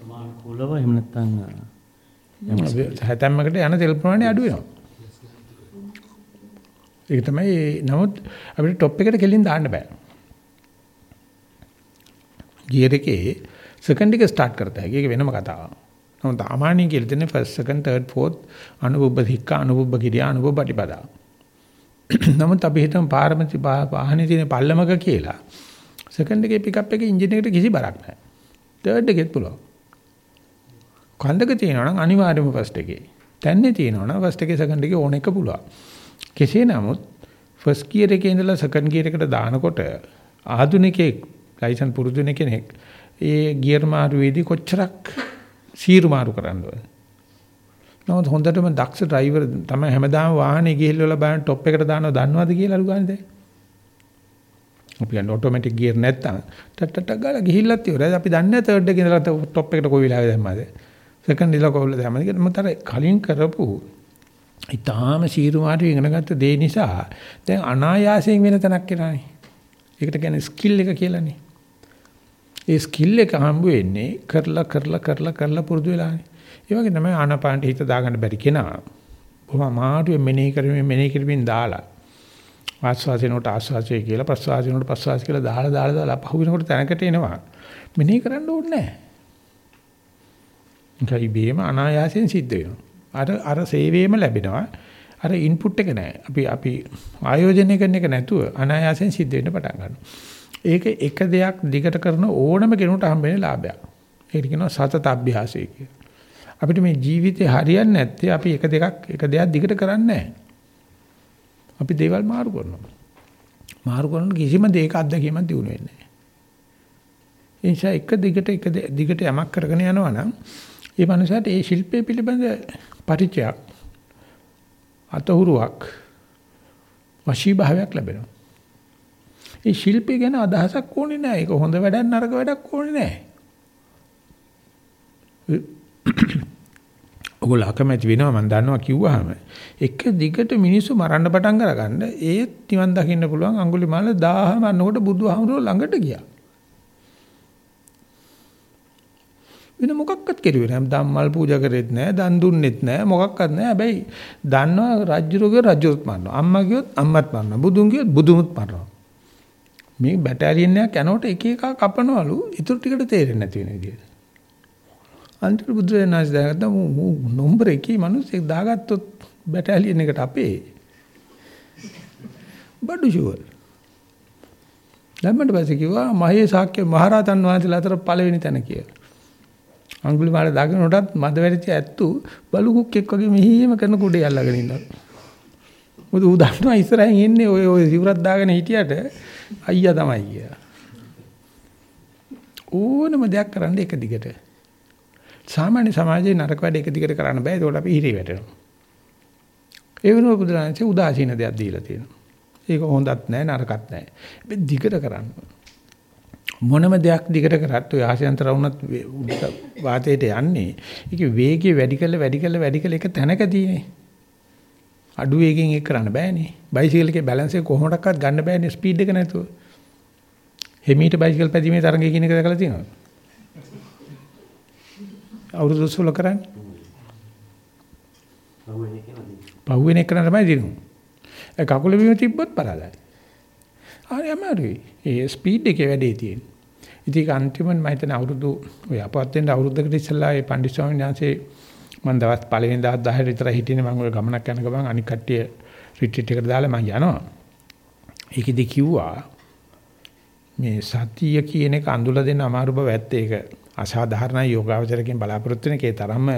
Speaker 3: ප්‍රමාණිකූලව එහෙම නැත්නම්
Speaker 1: හැතැම්මකට යන තෙල් ප්‍රමාණය අඩු වෙනවා. ඒක තමයි නමුත් අපිට টොප් එකට කෙලින් දාන්න බෑ. ගියර් එකේ සෙකන්ඩ් එක ස්ටාර්ට් කරත හැකි. ඒක වෙනම කතාවක්. නමුත් සාමාන්‍යයෙන් කියලා තියෙන්නේ ෆස්ට් සෙකන්ඩ් තර්ඩ් ෆෝර්ත් අනුබුබ්බ හික්ක අනුබුබ්බ කිරියා අනුබුබ්බ පටිපදා. නමුත් අපි හිතමු පාරමති වාහනේ තියෙන පල්ලමක කියලා. සෙකන්ඩ් එකේ පිකප් එකේ එන්ජින් එකට කිසි බරක් නැහැ. තර්ඩ් එකෙත් පුළුවන්. කන්දක තියෙනවා නම් අනිවාර්යයෙන්ම ෆස්ට් එකේ. තැන්නේ තියෙනවා නම් ෆස්ට් එකේ සෙකන්ඩ් එකේ ඕන එක පුළුවන්. කෙසේ නමුත් ෆස්ට් ගියර් එකේ ඉඳලා සෙකන්ඩ් ගියර් එකට දානකොට ආධුනිකයෙක් ලයිසන් පුරුදු කෙනෙක් ඒ ගියර් මාරුවේදී කොච්චරක් සීරු මාරු කරන්න ඕනේ. නමුත් හොඳටම දක්ෂ ඩ්‍රයිවර් තමයි හැමදාම වාහනේ ගිහිල්ලා බලන টොප් එකට දානවා දන්නවද කියලා අලු ගන්නේ දැන්. අපි යන ඔටෝමැටික් ගියර් නැත්තම් ටට ටට ගාලා ගිහිල්ලත් ඉවරයි. අපි දන්නේ නැහැ තර්ඩ් එකේ ඉඳලා টොප් එකට කොයි වෙලාවෙ දැම්මද. සෙකන්ඩ් ඉඳලා කොහොමද දැම්මද කියලා මතර කලින් කරපු ඊටාම සීරු මාරු ඉගෙන ගත්ත දේ නිසා දැන් අනායාසයෙන් වෙන තැනක් එනවානේ. ඒකට කියන්නේ ස්කිල් එක කියලානේ. ඒ ස්කිල් එක හම්බ වෙන්නේ කරලා කරලා කරලා කරලා පුරුදු වෙලානේ. ඒ වගේ තමයි ආනාපානට හිත දාගන්න බැරි කෙනා. බොහොම අමාරුවෙන් මෙනෙහි කරමින් මෙනෙහි කරමින් දාලා ආස්වාසිනෝට ආස්වාසිය කියලා ප්‍රස්වාසිනෝට ප්‍රස්වාසිය කියලා දාලා දාලා දාලා පහුවෙනකොට තැනකට එනවා. මෙනෙහි කරන්න ඕනේ නැහැ. ඒකයි බේම අනායාසයෙන් සිද්ධ වෙනවා. අර අර සේවයේම ලැබෙනවා. අර ඉන්පුට් එක නැහැ. අපි අපි ආයෝජනය කරන එක නැතුව අනායාසයෙන් සිද්ධ වෙන්න පටන් ගන්නවා. ඒක එක දෙයක් දිගට කරන ඕනම කෙනෙකුට හම්බෙන ලාභයක්. ඒකට කියනවා සතත අභ්‍යාසය කියලා. අපිට මේ ජීවිතේ හරියන්නේ නැත්තේ අපි එක දෙකක් එක දෙයක් දිගට කරන්නේ අපි දේවල් මාරු කරනවා. මාරු කරන කිසිම දෙයක අත්දැකීමක් දිනු වෙන්නේ නැහැ. ඒ නිසා එක දිගට එක දිගට යමක් කරගෙන යනවා නම් ඒ මනුස්සයාට ඒ ශිල්පයේ පිළිබඳ පරිචයක් අතහුරුවක් වශීභාවයක් ලැබෙනවා. ඒ ශිල්පය ගැන අදහසක් ඕනේ නැහැ. ඒක හොඳ වැඩක් නරක වැඩක් ඕනේ නැහැ. ඔගොල්ලෝ අකමැති වෙනවා මම දන්නවා කිව්වහම එක දිගට මිනිස්සු මරන්න පටන් අරගන්න ඒත් නිවන් දකින්න පුළුවන් අඟුලිමාල 1000 මන්නකොට බුදුහාමුදුරුවෝ ළඟට ගියා. වෙන මොකක්වත් කෙරුවේ නැහැ. ධම්මල් පූජා කරෙත් නැහැ, දන් දුන්නෙත් නැහැ, මොකක්වත් නැහැ. හැබැයි දන්නවා රජුරෝගේ රජුත් මරනවා. අම්මා කියොත් අම්මත් මරනවා. බුදුන් කියොත් බුදුමුත් මරනවා. මේ බැටාලියන් එකක් යනකොට එක එක කපනවලු ඉතුරු ටිකට තේරෙන්නේ නැති වෙන විදියට. අන්තිම බුදුරජාණන් දැනගත්තා මූ නම්බර එකේ මිනිස්සෙක් දාගත්තොත් බැටාලියන් එකට අපේ බඩු ෂුවර්. දැම්මට පස්සේ කිව්වා මහේ ශාක්‍ය මහරහතන් වහන්සේලා අතර පළවෙනි තැන කියලා. අඟුලිමාල දාගෙනටත් මද වැඩිච්ච ඇත්තු බලු කුක්ෙක් වගේ මෙහිම කරන කුඩේ අල්ලගෙන ඉන්නවා. මොකද ඌ දන්නවා ඉස්සරහින් ඉන්නේ ඔය ඔය සිවුරක් දාගෙන හිටියට අයියා තමයි කියලා. ඕනම දෙයක් කරන්න එක දිගට. සාමාන්‍ය සමාජයේ නරක වැඩ එක දිගට කරන්න බෑ. ඒකට අපි හිරේ වැටෙනවා. ඒ වෙනුවට බුදුරජාණන්සේ උදාසීන දෙයක් දීලා තියෙනවා. ඒක හොඳත් නෑ නරකත් නෑ. මේ දිගට කරන්න. මොනම දෙයක් දිගට කරත් ඔය ආශයන්තර වුණත් වාතයට යන්නේ. ඒකේ වේගය වැඩි කළ වැඩි කළ වැඩි කළ එක තැනකදීනේ. අඩු වේගෙන් ඒක කරන්න බෑනේ. බයිසිකල් එකේ බැලන්ස් එක කොහොමඩක්වත් ගන්න බෑනේ ස්පීඩ් එක නැතුව. හිමීට බයිසිකල් පැදීමේ තරඟය කියන එක දැකලා තියෙනවද? අවුරුදු 16 කරන්නේ. පහුවෙන එක තමයි දිනුනේ. ඒ කකුල බිම තිබ්බොත් පරාදයි. හරි අමාරුයි. ඒ ස්පීඩ් එකේ වැඩේ තියෙන්නේ. ඉතින් අන්තිමට මම හිතන අවුරුදු ඔය අපවත් වෙන්න අවුරුද්දකට ඉස්සෙල්ලා ඒ පණ්ඩිත ස්වාමීන් වහන්සේ මම දවස් පළවෙනි දවස් 10 විතර හිටියේ මම ඔය ගමනක් යන ගමන් අනික් කට්ටිය රිට්‍රීට් එකට දාලා මම යනවා. ඒකෙදි කිව්වා මේ සතිය කියන එක අඳුලා දෙන්න අමාරු බව ඇත්ත ඒක අසාධාරණ යෝගාවචරකෙන් බලාපොරොත්තු වෙන එකේ තරම්ම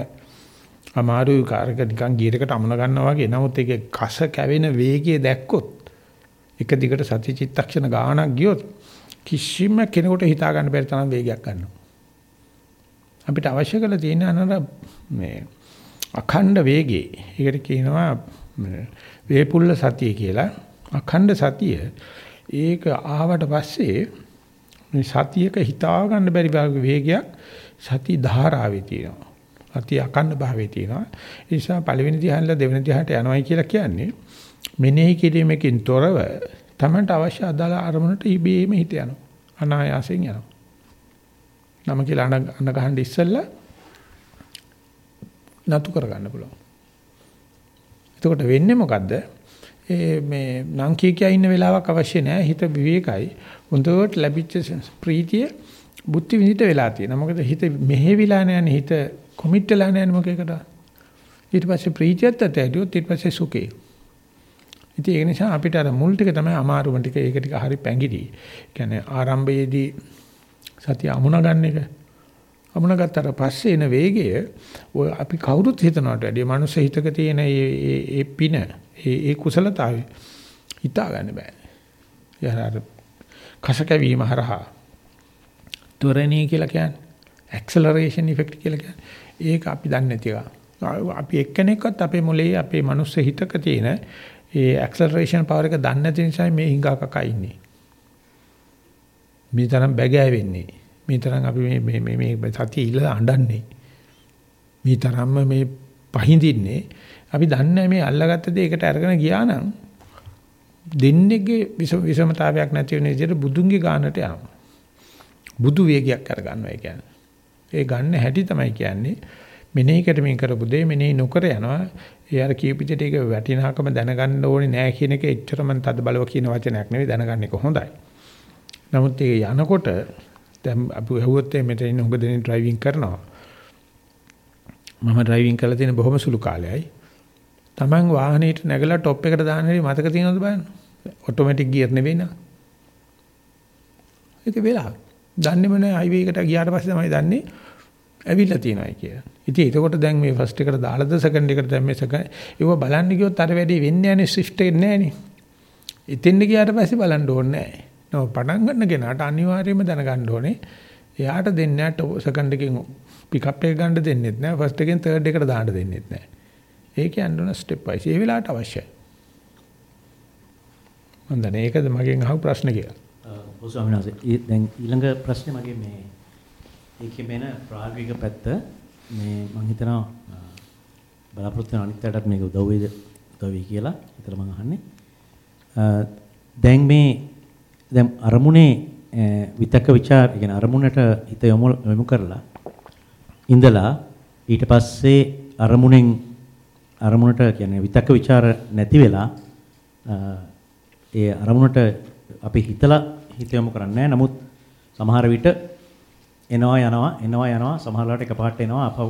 Speaker 1: අමාරුයි කාර්ක නිකන් ගියරකට අමුණ ගන්නවා වගේ. නමුත් ඒකේ කස කැවෙන වේගය දැක්කොත් එක දිගට සති චිත්තක්ෂණ ගානක් ගියොත් කිසිම කෙනෙකුට හිතා ගන්න බැරි තරම් වේගයක් ගන්නවා. අපිට අවශ්‍ය කරලා තියෙන අනර මේ අඛණ්ඩ වේගේ. ඒකට කියනවා වේපුල්ල සතිය කියලා. අඛණ්ඩ සතිය. ඒක ආවට පස්සේ මේ සතියක හිතා ගන්න බැරි වේගයක් සති ධාරාවේ තියෙනවා. සතිය අකණ්ඩ භාවයේ තියෙනවා. ඒ නිසා පළවෙනි ධ්‍යානෙලා දෙවෙනි ධ්‍යානට යනවායි කියලා කියන්නේ මෙනෙහි කිරීමකින් තොරව තමන්ට අවශ්‍ය අදාළ අරමුණට ඉබේම හිත යනවා. අනායාසයෙන් යනවා. නම කියලා අන අන ගහන්න ඉස්සෙල්ලා නතු කරගන්න පුළුවන්. එතකොට වෙන්නේ මොකද්ද? ඒ මේ නම් කිය කිය ඉන්න වෙලාවක් අවශ්‍ය නැහැ. හිත විවේකයි. හොඳට ලැබිච්ච ප්‍රීතිය බුද්ධි විඳිට වෙලා තියෙනවා. මොකද හිත මෙහෙවිලා නැන්නේ හිත කොමිට් වෙලා නැහැ මොකේකට. ඊට පස්සේ ප්‍රීතියත් ඇතිවෙද්දී ඊට පස්සේ සුඛේ. ඉතින් ඒ නිසා අපිට අර මුල් ටික තමයි අමාරුම ටික. ඒක ටික හරි පැංගිරි. කියන්නේ ආරම්භයේදී සතිය අමුණ ගන්න එක. අමුණ ගත්තට පස්සේ එන වේගය ඔය අපි කවුරුත් හිතනවට වැඩිය මනුස්ස හිතක තියෙන ඒ ඒ පින ඒ ඒ කුසලතාවය හිතා ගන්න බෑ. යහර කස කැවීම හරහා ත්වරණී කියලා කියන්නේ ඇක්සලරේෂන් ඉෆෙක්ට් කියලා කියන්නේ ඒක අපි දන්නේ නැති එක. අපි එක්කෙනෙක්වත් අපේ මොලේ අපේ මනුස්ස හිතක තියෙන ඒ ඇක්සලරේෂන් පවර් එක දන්නේ නැති නිසා මේ හිඟා කකා ඉන්නේ. මේ තරම් බැගෑ වෙන්නේ. මේ තරම් අපි මේ මේ මේ මේ සතිය ඉල්ල අඬන්නේ. මේ තරම්ම මේ පහඳින්නේ. අපි දන්නේ මේ අල්ලගත්ත දේකට අරගෙන ගියා නම් දෙන්නේගේ විසමතාවයක් නැති වෙන විදිහට බුදුන්ගේ ගානට යනවා. බුදු වේගයක් අර ගන්නවා ඒ කියන්නේ. ඒ ගන්න හැටි තමයි කියන්නේ මෙනෙහි කරමින් කරපු දේ මෙනෙහි නොකර යනවා. ඒ අර කියපු විදිහට ඒක වැටිනාකම දැනගන්න ඕනේ නෑ කියන එක එච්චරම තද බලව කියන වචනයක් නෙවෙයි දැනගන්න එක හොඳයි. නමුත් ඒ යනකොට දැන් අපි හවුවොත් මෙතන ඉන්න උඹ දෙනින් ඩ්‍රයිවිං කරනවා. මම ඩ්‍රයිවිං කරලා තියෙන බොහොම සුළු කාලයයි. Taman වාහනේට නැගලා টොප් එකට දාන හැටි මතක තියෙනවද බලන්න. ඔටෝමැටික් ගියර් නෙවෙයි නා. ඒක වෙලා. දන්නේම නැහැ හයිවේ එකට ගියාට පස්සේ තමයි දන්නේ ඇවිල්ලා තියෙනවායි කියලා. ඉතින් ඒකකොට දැන් මේ ෆස්ට් එකට දාලාද සෙකන්ඩ් එකට දැන් මේ සෙකන්ඩ් ඒව බලන්න ගියොත් අර වැඩේ වෙන්නේ නැහැනේ ස්විෆ්ට් එක නෑනේ. ඉතින් ගියාට පස්සේ බලන්න ඕනේ නැහැ. නෝ පටන් ගන්න කෙනාට අනිවාර්යයෙන්ම දැනගන්න ඕනේ. එයාට දෙන්නේ නැහැ සෙකන්ඩ් එකෙන් පිකප් එක ගන්න දෙන්නෙත් නැහැ. ෆස්ට් එකෙන් තර්ඩ් එකට දාන්න දෙන්නෙත් නැහැ. ඒක යන්න ඕන ස්ටෙප් වයිස්. ඒ වෙලාවට අවශ්‍යයි. මම දන්නේ ඒකද මගෙන් අහපු ප්‍රශ්න කියලා.
Speaker 3: ඔව් ස්වාමීන් වහන්සේ දැන් ඊළඟ ප්‍රශ්නේ මගේ මේ ඒකේ මෙන ප්‍රායෝගික පැත්ත මේ මම හිතනවා බලාපොරොත්තු වෙන අනිත් පැත්තට මේක උදව් වේද උදව් වෙයි කියලා හිතලා මම අහන්නේ. දැන් මේ දැන් අරමුණේ විතක ਵਿਚාර කියන අරමුණට හිත යොමු යොමු කරලා ඉඳලා ඊට පස්සේ අරමුණෙන් අරමුණට කියන්නේ විතක ਵਿਚාර නැති වෙලා ඒ අරමුණට අපි හිතලා හිත යොමු කරන්නේ නමුත් සමහර විට එනවා යනවා එනවා යනවා සමහර වෙලාවට එකපාරට එනවා අපව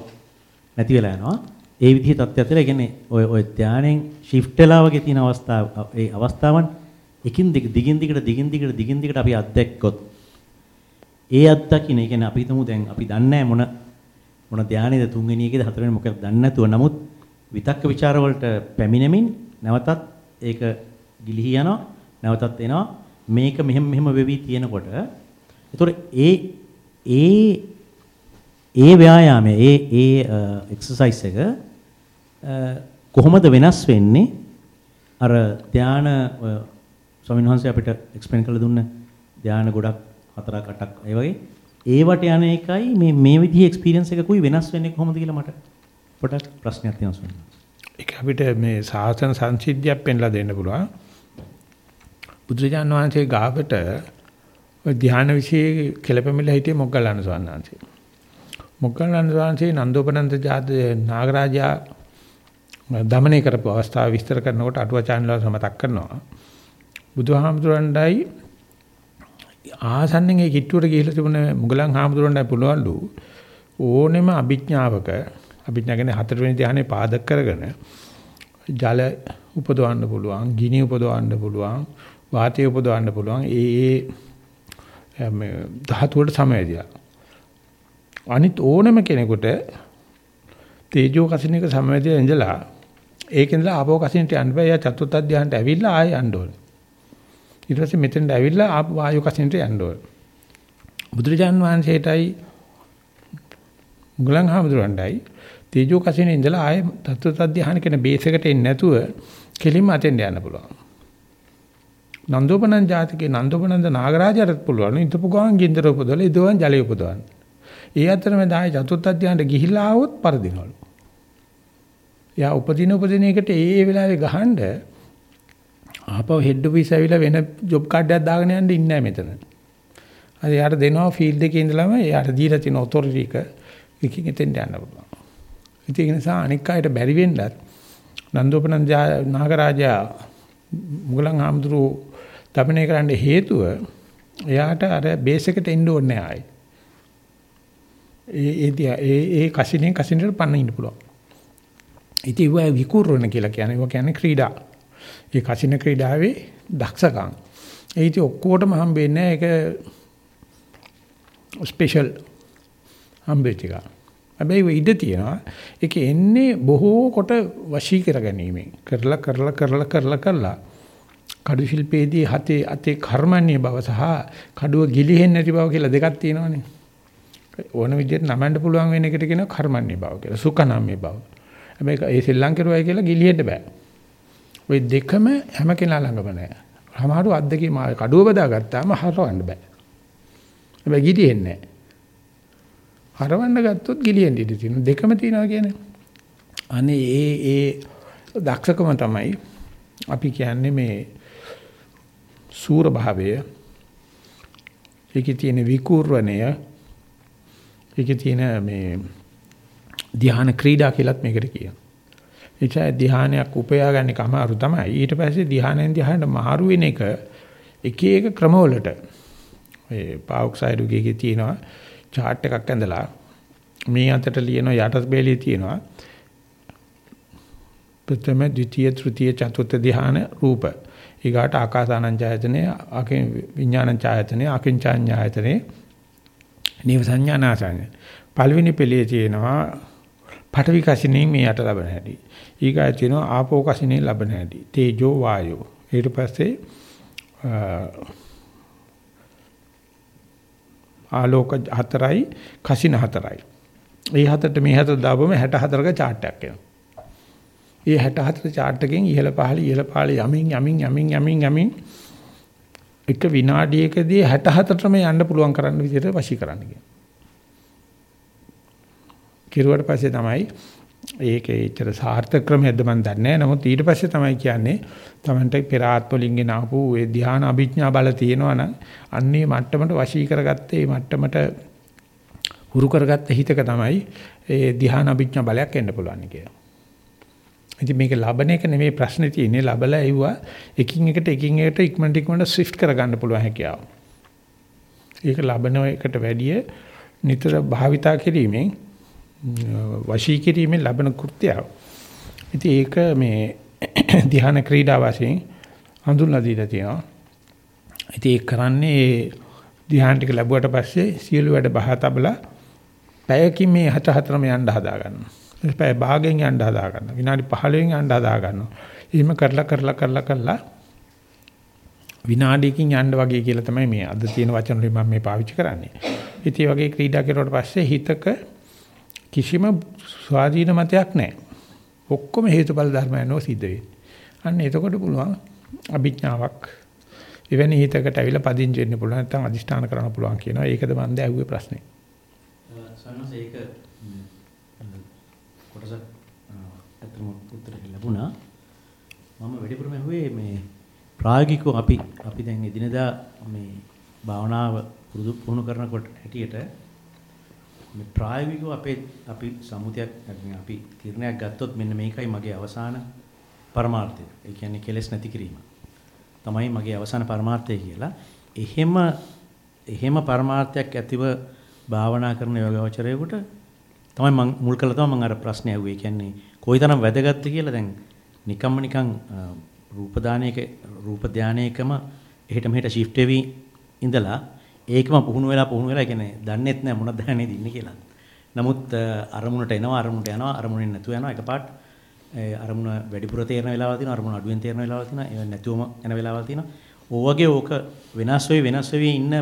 Speaker 3: නැති වෙලා යනවා ඒ විදිහේ තත්ත්වයක් තියෙනවා. ඒ කියන්නේ ඔය ඔය ධානයෙන් shift වෙලා වගේ තියෙන අවස්ථා ඒ අවස්ථාවන් එකින් දිග දිගින් දිගට දිගින් දිගට දිගින් දිගට අපි අත්දැක්කොත් ඒ අත්දකින්න ඒ කියන්නේ අපි හිතමු දැන් අපි දන්නේ මොන මොන ධානයේද තුන්වෙනි එකේද හතරවෙනි මොකක්ද දන්නේ නැතුව. නමුත් විතක්ක ਵਿਚාර වලට පැමිණෙමින් නැවතත් ඒක ගිලිහි යනවා නැවතත් එනවා. මේක මෙහෙම මෙහෙම වෙවි තියෙනකොට ඒතකොට ඒ ඒ ඒ ව්‍යායාමය ඒ ඒ එක්සර්සයිස් එක කොහොමද වෙනස් වෙන්නේ? අර ධාන ස්වාමීන් වහන්සේ අපිට එක්ස්ප්ලেইন කරලා දුන්න ධානය ගොඩක් හතරක් අටක් ඒ වගේ ඒවට යන එකයි මේ මේ විදිහේ එක්ස්පීරියන්ස් එකකුයි වෙනස් වෙන්නේ කොහොමද කියලා මට පොඩක් ප්‍රශ්නයක් තියෙනවා ස්වාමීන් වහන්සේ.
Speaker 1: ඒක අපිට මේ සාසන සංසිද්ධියක් පෙන්ලා දෙන්න පුළුවන්. බුදුරජාන් වහන්සේ ගාවට ධ්‍යාන વિશે කෙලපෙමිලා හිටියේ මොග්ගලණ ස්වාමීන් මොග්ගලණ ස්වාමීන් නන්දෝපනන්ද ජාතේ නාගරාජා දමනය කරපු අවස්ථාව විස්තර කරනකොට අටුවාචාන්ලා සමතක් කරනවා. බුදුහාමුදුරන්ඩයි ආසන්නෙන් ඒ කිට්ටුවට ගිහිල්ලා තිබුණ මුගලන් හාමුදුරන්ඩයි පුළුවන්ලු ඕනෙම අභිඥාවක අභිඥා කියන්නේ හතරවෙනි ධ්‍යානෙ පාදක කරගෙන ජල උපදවන්න පුළුවන්, ගිනි උපදවන්න පුළුවන්, වාතය උපදවන්න පුළුවන්. ඒ ඒ මේ ධාතු වලට සමවැදිලා. අනිත් ඕනම කෙනෙකුට තේජෝ කසිනේක සමවැදිලා ඉඳලා ඒකෙන්දලා ආපෝ කසිනට යන්න බෑ. යා චතුත් අධ්‍යාහනට ඇවිල්ලා ආයෙ යන්න ඕනේ. ඊට පස්සේ මෙතෙන්ට ඇවිල්ලා ආපු වායු කසිනට යන්න ඕනේ. බුදුරජාන් වහන්සේටයි මුගලන් හාමුදුරන්ටයි තේජෝ කසිනේ ඉඳලා ආයේ තත්ත්ව ධානය කියන බේස් එකට එන්නේ නැතුව කෙලින්ම අතෙන් යන්න පුළුවන්. නන්දෝපනන් ජාතිකේ නන්දෝපනන්ද නාගරාජයට පුළුවන් ඉතපු ගමන් ගින්දර උපදවල ඉදවන් ජලය උපදවන්න. ඒ අතරමැද ආයේ චතුර්ථ ධානයට ගිහිලා આવොත් පරදිනවලු. යා උපදින උපදින එකට ඒ ඒ වෙලාවේ ගහන්න ආපහු හෙඩ් ඔෆිස් ඇවිල්ලා වෙන ජොබ් කාඩ් එකක් දාගෙන යන්න ඉන්නේ නැහැ මෙතන. අද යාට දෙනවා ෆීල්ඩ් එකේ ඉඳලාම යාට දීලා තියෙන ඔතොරිටි එක එකකින් එතෙන්ට යන්න පුළුවන්. ඒක නිසා අනික් අයට බැරි වෙන්නත් නන්දෝපනන්ද නාගරාජා මුගලන් ආම්දුරු දමනය කරන්න හේතුව එයාට අර බේස් එකට එන්න ඕනේ ආයි. ඒ ඒ ඒ ඒ කසිනේ කසිනේට පන්න ඉන්න පුළුවන්. ඉතින් ඒවා විකුරණ කියලා කියන්නේ ඒවා කියන්නේ ක්‍රීඩා. ඒ කසින ක්‍රීඩාවේ දක්ෂකම්. ඒ ඉතින් ඔක්කොටම හම්බෙන්නේ ඒක ස්පෙෂල් හම්බෙච්ච එක. හැබැයි ඉඩ තියෙනවා. ඒක එන්නේ බොහෝ කොට වශී කර ගැනීමෙන්. කරලා කරලා කරලා කරලා කරලා කඩු ශිල්පයේදී හතේ අතේ කර්මන්නේ බව සහ කඩුව ගිලිහෙන්නේ නැති බව කියලා දෙකක් තියෙනවානේ. ඕන විදිහට නමන්න පුළුවන් වෙන එකට කියනවා කර්මන්නේ බව කියලා. සුඛනම්මේ බව. හැබැයි ඒ ශ්‍රී ලංකේරුවයි කියලා ගිලිහෙන්න බෑ. ওই දෙකම හැම කෙනා ළඟම නැහැ. සමහරව අද්දකේ මා කඩුව බදාගත්තාම හරවන්න බෑ. හැබැයි ගිලිහෙන්නේ නැහැ. හරවන්න ගත්තොත් ගිලිහෙන්න ඉඩ තියෙනවා. දෙකම තියෙනවා කියන්නේ. අනේ ඒ ඒ දක්ෂකම තමයි අපි කියන්නේ මේ සූර භාවය ඒකේ තියෙන විකූර්ණය ඒකේ තියෙන මේ ධ්‍යාන ක්‍රීඩා කියලත් මේකට කියනවා. එචා ධ්‍යානයක් උපයා ගන්න එක අමාරු තමයි. ඊට පස්සේ ධ්‍යානෙන් ධ්‍යානට මාරු වෙන එක එක එක ක්‍රමවලට. ඒ පාවොක්සයිඩ් උගේකේ තියෙනවා chart එකක් ඇඳලා. මේ අතට ලියන යටත් බේලිය තියෙනවා. ප්‍රථම ද්විතීය තෘතීය චතුර්ථ ධ්‍යාන රූප. ඊගාට ආකාසානං ඡායතනේ අකින් විඥානං ඡායතනේ අකින්චාඤ්ඤායතනේ නේව සංඥානාසං පළවෙනි පෙළේ තියෙනවා පඨවි කසිනේ මේ යට ලබන හැටි. ඊගා තියෙනවා ආපෝ කසිනේ ලබන හැටි. තේජෝ වායෝ. ඊට පස්සේ ආලෝක හතරයි කසින හතරයි. මේ හතරට මේ හතර දාපුවම 64ක chart එකක් එනවා. මේ 64 chart එකෙන් ඉහළ පහළ ඉහළ පහළ යමින් යමින් යමින් යමින් යමින් එක විනාඩියකදී 64ටම යන්න පුළුවන් කරන්න විදිහට වශී කරන්න කියනවා. කිරුවට පස්සේ තමයි ඒකේ ඉතර සාර්ථක ක්‍රමයක්ද මන් දන්නේ නැහැ. නමුත් ඊට පස්සේ තමයි කියන්නේ Tamante පෙර ආත්මලින්ගෙන ආපු ඒ ධ්‍යාන අභිඥා බල තියෙනවා නම් අන්නේ මට්ටමට වශී කරගත්තේ මේ මට්ටමට හුරු කරගත්ත හිතක තමයි ඒ ධ්‍යාන අභිඥා බලයක් එන්න පුළුවන් කියලා. ඉතින් මේක ලබන එක නෙමෙයි ප්‍රශ්නේ තියෙන්නේ ලබලා එවුවා එකින් එකට එකින් එකට ඉක්මනට ඉක්මනට ස්විෆ්ට් කරගන්න පුළුවන් හැකියාව. ඒක ලබන එකට වැඩිය නිතර භාවිතා කිරීමෙන් වශී කිරීමෙන් ලබන කෘත්‍යය. ඉතින් ඒක මේ ධ්‍යාන ක්‍රීඩා වශයෙන් හඳුන්ලා දීලා තියෙනවා. ඉතින් ඒක කරන්නේ ධ්‍යාන ටික ලැබුවට පස්සේ සියලු වැඩ බහ තබලා පැයකින් මේ හත හතරම යන්න හදා ගන්නවා. ඊට පස්සේ භාගයෙන් යන්න හදා ගන්නවා. විනාඩි 15න් යන්න හදා ගන්නවා. එහෙම කරලා කරලා කරලා කරලා විනාඩියකින් යන්න වගේ කියලා තමයි මේ අද තියෙන වචන වලින් මම මේ පාවිච්චි කරන්නේ. ඉතින් වගේ ක්‍රීඩා කරුවට පස්සේ හිතක කිසිම ස්වාධීන මතයක් නැහැ. ඔක්කොම හේතුඵල ධර්මයන්ව සිද්ධ වෙන්නේ. අන්න එතකොට පුළුවන් අභිඥාවක් එවැනි හිතකට ඇවිල්ලා පදිංචි වෙන්න පුළුවන් නැත්නම් අදිෂ්ඨාන කරන්න පුළුවන් කියනවා. ඒකද මන්ද ඇහුවේ ප්‍රශ්නේ.
Speaker 3: සන්නස ඒක කොටසක් අතරම උත්තර ලැබුණා. මම වැඩිපුරම ඇහුවේ මේ ප්‍රායෝගිකව අපි අපි දැන් එදිනදා මේ භාවනාව පුරුදු පුහුණු කරනකොට හැටියට මේ ප්‍රායෝගිකව අපේ අපි සමුතියක් අපි තීරණයක් ගත්තොත් මෙන්න මේකයි මගේ අවසාන පරමාර්ථය. ඒ කියන්නේ කෙලෙස් නැති කිරීම. තමයි මගේ අවසාන පරමාර්ථය කියලා. එහෙම එහෙම පරමාර්ථයක් ඇතිව භාවනා කරන යෝගාවචරයෙකුට තමයි මම මුල් කළා තමයි මම අර ප්‍රශ්නේ ඇහුවේ. ඒ කියන්නේ කොයිතරම් වැදගත්ද කියලා දැන් නිකම්ම නිකන් රූප දානයක රූප ධානයකම එහෙට මෙහෙට shift වෙවි ඉඳලා ඒකම පුහුණු වෙලා පුහුණු වෙලා කියන්නේ දන්නේත් නැහැ මොනවද දැනන්නේ ඉන්නේ කියලා. නමුත් අරමුණට එනවා අරමුණට යනවා අරමුණෙන් නැතුව යනවා එකපාරට අරමුණ වැඩිපුර තේරෙන වෙලාවල් තියෙනවා අරමුණ අඩුවෙන් තේරෙන වෙලාවල් තියෙනවා ඒව නැතුවම යන වෙලාවල් තියෙනවා. ඕවගේ ඕක වෙනස් වෙවි වෙනස් වෙවි ඉන්න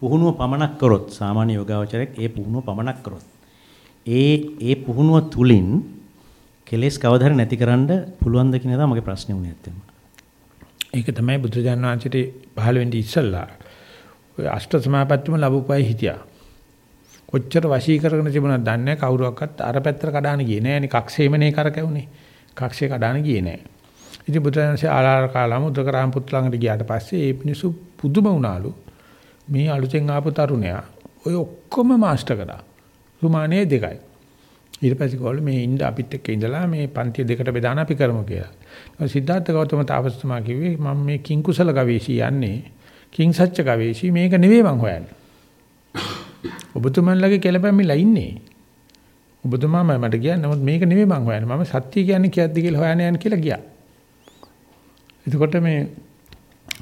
Speaker 3: පුහුණුව පමණක් කරොත් සාමාන්‍ය යෝගාවචරයක් ඒ පුහුණුව පමණක් කරොත් ඒ ඒ පුහුණුව තුලින් කෙලෙස් කවදාද නැතිකරන්න පුළුවන්ද කියන එක මගේ ප්‍රශ්නේ වුණේ ඇත්තටම.
Speaker 1: ඒක තමයි බුදුජානක වහන්සේට පහළ වෙන්නේ ඉස්සල්ලා. ඔය අෂ්ට සමාපත්තියම ලැබුපයි හිටියා. කොච්චර වශී කරගෙන තිබුණාද දන්නේ නැහැ කවුරුවක්වත් අර පැත්තට කඩාන ගියේ නෑ නේ කක්ෂේමනේ කරකැවුනේ. කක්ෂේ කඩාන ගියේ නෑ. ඉතින් බුදුරජාණන්සේ ආලාර කාලම උදකරාම පුත් ළඟට ගියාට පස්සේ ඒ මිනිස්සු පුදුම වුණාලු. මේ අලුතෙන් ආපු තරුණයා ඔය ඔක්කොම මාස්ටර් කරා. රුමානේ දෙකයි. ඊට පස්සේ කෝල් මේ ඉන්න අපිත් එක්ක ඉඳලා මේ පන්ති දෙකට බෙදාන අපි කරමු කියලා. සිද්ධාර්ථ ගෞතම තාපස්තුමා කිව්වේ මම මේ කිං කුසල ගවේෂී යන්නේ. කිං සත්‍ය ගවේෂී මේක නෙවෙයි මං හොයන්නේ. ඔබතුමන්ලගේ කෙලපැමිලා ඉන්නේ. ඔබතුමා මට කියන්නේ නමුත් මේක නෙවෙයි මං හොයන්නේ. මම සත්‍ය කියන්නේ කියද්දි කියලා හොයන්න යන කියලා ගියා. එතකොට මේ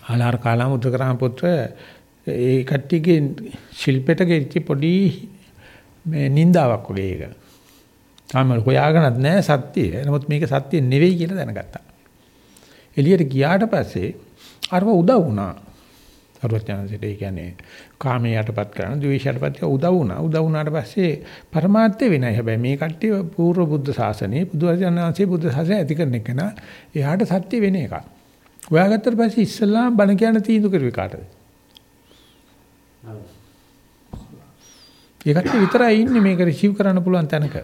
Speaker 1: ආලාර කාලාම උද්දකරාම පුත්‍ර ඒ කට්ටියගේ ශිල්පෙට ගෙච්ච පොඩි මේ නින්දාවක් වගේ ඒක. තාම හොයාගෙනත් නැහැ සත්‍යය. නමුත් මේක සත්‍ය නෙවෙයි කියලා දැනගත්තා. එළියට ගියාට පස්සේ අරව උදව් වුණා. අරුවචනසිට ඒ කියන්නේ කාමයේ යටපත් කරන ද්වේෂයටපත් කරන උදව් වුණා. උදව් වුණාට පස්සේ පරමාර්ථය වෙනයි. හැබැයි මේ කට්ටිය පූර්ව බුද්ධ ශාසනයේ බුදුරජාණන්සේ බුද්ධ ශාසනය ඇති කරන එක නා එයාට සත්‍ය වෙන එකක්. හොයාගත්තට පස්සේ ඉස්සල්ලාම බණ කියන තීන්දුව කරුවේ කාටද? ඒකට විතරයි ඉන්නේ මේක රිසීව් කරන්න පුළුවන් තැනක.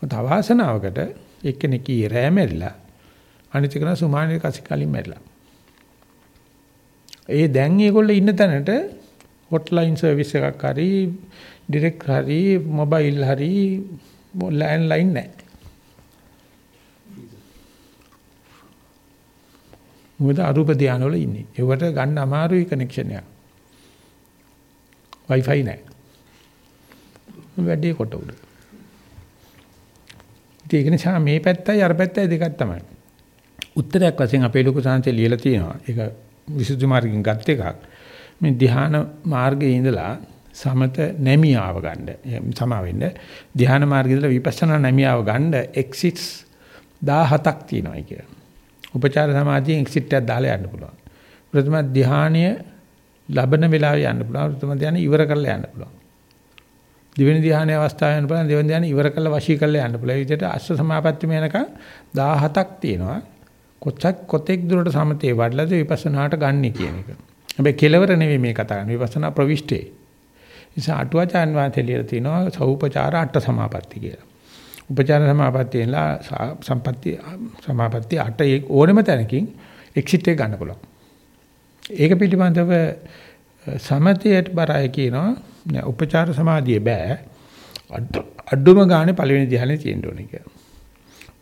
Speaker 1: මත අවාසනාවකට එක්කෙනෙක් ඊ රෑ මැරිලා අනිත් කෙනා සුමානේ කසි කලින් මැරිලා. ඒ දැන් මේගොල්ලෝ ඉන්න තැනට හොට්ලයින් සර්විස් එකක් හරි ඩිරෙක්ට් හරි මොබයිල් හරි ලෑන්ඩ්ලයින් නැහැ. මොකද අරූප ධානය වල ඉන්නේ. ඒවට ගන්න අමාරුයි කනෙක්ෂන් එක. Wi-Fi නැහැ. වැඩි කොට උඩ. ඒක නිසා මේ පැත්තයි අර පැත්තයි දෙකක් තමයි. උත්තරයක් වශයෙන් අපේ ලොකු සංහසේ ලියලා තියෙනවා. ඒක විසුද්ධි මාර්ගයෙන් ගත් එකක්. මේ ධ්‍යාන මාර්ගයේ ඉඳලා සමත නැමියාව ගන්න. සමා වෙන්න. ධ්‍යාන මාර්ගයේ ඉඳලා විපස්සනා නැමියාව ගන්න එක්සිට්ස් 17ක් තියෙනවා කියලා. උපචාර සමාධියෙන් එක්සිට් එකක් දාලා යන්න පුළුවන්. ප්‍රථම ධ්‍යානය ලබන වෙලාවේ යන්න පුළුවන්. ප්‍රථම ධ්‍යානය ඉවර කරලා යන්න පුළුවන්. දෙවෙනි ධ්‍යානයේ අවස්ථාව යන බලන්න දෙවෙනි ධ්‍යානෙ ඉවර කරලා වශී කරලා යන්න පුළුවන්. ඒ විදිහට අස්ස සමාපත්තිය මේනකන් 17ක් තියෙනවා. කොච්චක් කොතෙක් දුරට සමතේ වඩලාද විපස්සනාට ගන්නෙ කියන එක. හැබැයි කෙලවර නෙවෙයි මේ කතා කරන්නේ. විපස්සනා ප්‍රවිෂ්ඨේ. නිසා අටුවාචාන් වාතේ ලියලා තිනවා සෞපචාර අට සමාපatti කියලා. උපචාර සමාපත්තියලා සම්පatti සමාපatti අට ඕනෙම තැනකින් එක්සිට් එක ගන්න පුළුවන්. ඒක පිළිබඳව සමතයට බරයි කියනවා නෑ උපචාර සමාධිය බෑ අඩුම ගානේ පළවෙනි ධ්‍යානෙ තියෙන්න ඕනේ කියලා.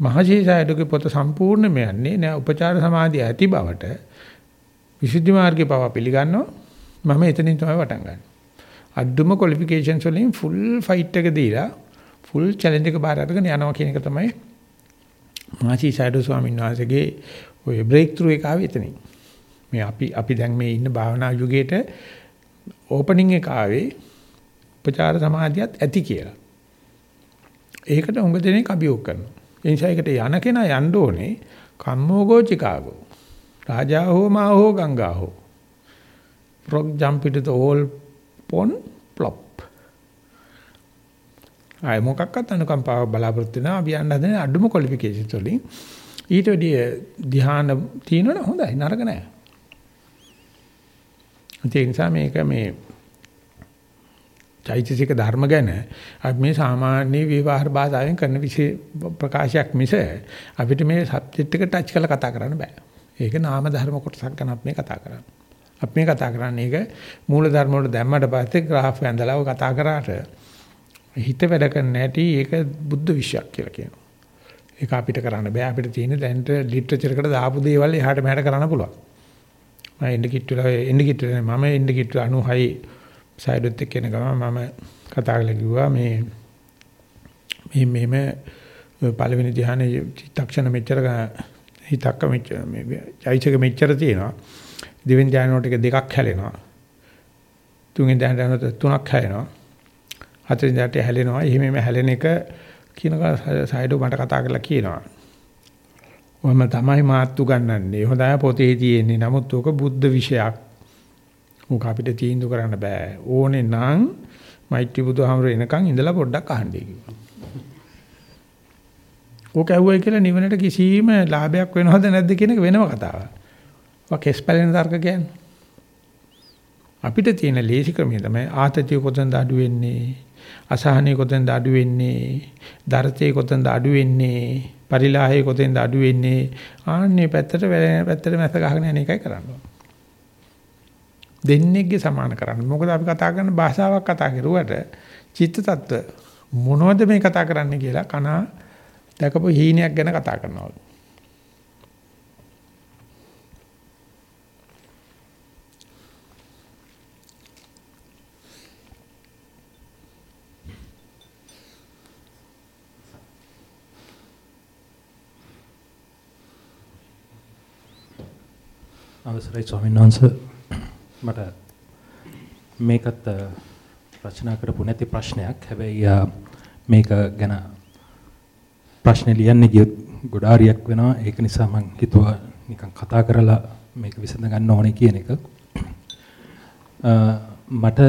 Speaker 1: මහජීසයඩගේ පොත සම්පූර්ණයෙන්ම යන්නේ නෑ උපචාර සමාධිය ඇති බවට විසුද්ධි මාර්ගේ පව පිළිගන්නවා මම එතනින් තමයි වටන් ගන්න. අඩුම ක්වොලිෆිකේෂන්ස් වලින් ෆුල් ෆයිට් එක දීලා ෆුල් චැලෙන්ජ් එක බාර අරගෙන යනවා කියන එක තමයි මහජීසයඩෝ ස්වාමීන් වහන්සේගේ ඔය බ්‍රේක් ත්‍රූ එක ආවේ එතනින්. මේ අපි අපි දැන් මේ ඉන්න භාවනා යුගයේට ඕපනින් එක ආවේ උපචාර සමාධියත් ඇති කියලා. ඒකට උඟ දෙනෙක් අභියෝග කරනවා. ඒ නිසා ඒකට යන කෙනා යන්න ඕනේ කම්මෝගෝ චිකාගෝ. රාජා හෝ මා හෝ ගංගා හෝ. frog jump into the whole pond plop. ආය මොකක්වත් අනුකම්පාව බලාපොරොත්තු වෙනවා අපි යන්න හදන අඩුම ක්වොලිෆිකේෂන්ස් වලින් ඊට වැඩිය ධ්‍යාන තියෙනවනේ හොඳයි නරක නෑ. ඒ නිසා මේක මේ චෛතසික ධර්ම ගැන අපි මේ සාමාන්‍ය විවහාර භාෂාවෙන් කරන විශේෂ ප්‍රකාශයක් මිස අපිට මේ සබ්ජෙක්ට් එක ටච් කරලා කතා කරන්න බෑ. ඒක නාම ධර්ම කොටසක් ගැන අපි මේ කතා කරන්නේ. අපි මේ කතා කරන්නේ ඒක මූල ධර්ම වල දැම්මට පස්සේ ග්‍රාෆ් ඇඳලා කතා කරාට හිත වැඩ කරන්න ඇති ඒක බුද්ධ විශ්යක් කියලා කියනවා. ඒක අපිට කරන්න බෑ අපිට තියෙන දැන්ට ලිටරචර් එකට දාපු දේවල් එහාට මෙහාට කරන්න පුළුවන්. මම එන්න කිට්ටුල එන්න කිට්ටුල මම එන්න කිට්ටුල 96 සයිඩොත් එක්ක එන ගමන් මම කතා කරලා කිව්වා මේ මේ මේම පළවෙනි ධ්‍යානයේ චිත්තක්ෂණ මෙච්චර හිතක්ක මෙච්චර මේ චෛතක මෙච්චර තියෙනවා. දෙවෙනි ධ්‍යාන වලට දෙකක් හැලෙනවා. තුන්වෙනි ධ්‍යාන වලට තුනක් හැලෙනවා. හතරවෙනි ධ්‍යානට හැලෙනවා. එහෙම හැලෙන එක කියනක සයිඩෝ මට කතා කරලා කියනවා. ඔහම තමයි මාත් උගන්වන්නේ හොඳයි පොතේ තියෙන්නේ. නමුත් ඕක බුද්ධ විෂයක්. ඕක අපිට තීන්දුව කරන්න බෑ. ඕනේ නම් මෛත්‍රී බුදුහාමර එනකන් ඉඳලා පොඩ්ඩක් අහන්නේ කිව්වා. ඕක ඇහුවයි කියලා නිවනට කිසිම ලාභයක් වෙනවද නැද්ද කියන එක වෙනම කතාවක්. ඔක කෙස් පැලෙන තර්ක කියන්නේ. අපිට තියෙන ලේසි ක්‍රමය තමයි ආතතිය කොතනද අඩු වෙන්නේ? අසහනය කොතනද අඩු වෙන්නේ? දරතේ කොතනද අඩු වෙන්නේ? පරිලාහය කොතෙන්ද අඩු වෙන්නේ? ආන්නේ පැත්තට පැත්තට මැස ගහගෙන යන එකයි කරන්නේ. දෙන්නේගේ සමාන කරන්න. මොකද අපි කතා කරන භාෂාවක් කතා කරුවට චිත්ත tattwa මොනවද මේ කතා කරන්නේ කියලා කනා දැකපු හීනයක් ගැන කතා කරනවා.
Speaker 4: අවසරයි ස්වාමීන් වහන්සේ මට මේකත් රචනා කරපු නැති ප්‍රශ්නයක්. හැබැයි මේක ගැන ප්‍රශ්න ලියන්නේ ගියොත් ගොඩාරියක් වෙනවා. ඒක නිසා මම හිතුවා නිකන් කතා කරලා මේක විසඳ ගන්න ඕනේ කියන එක. මට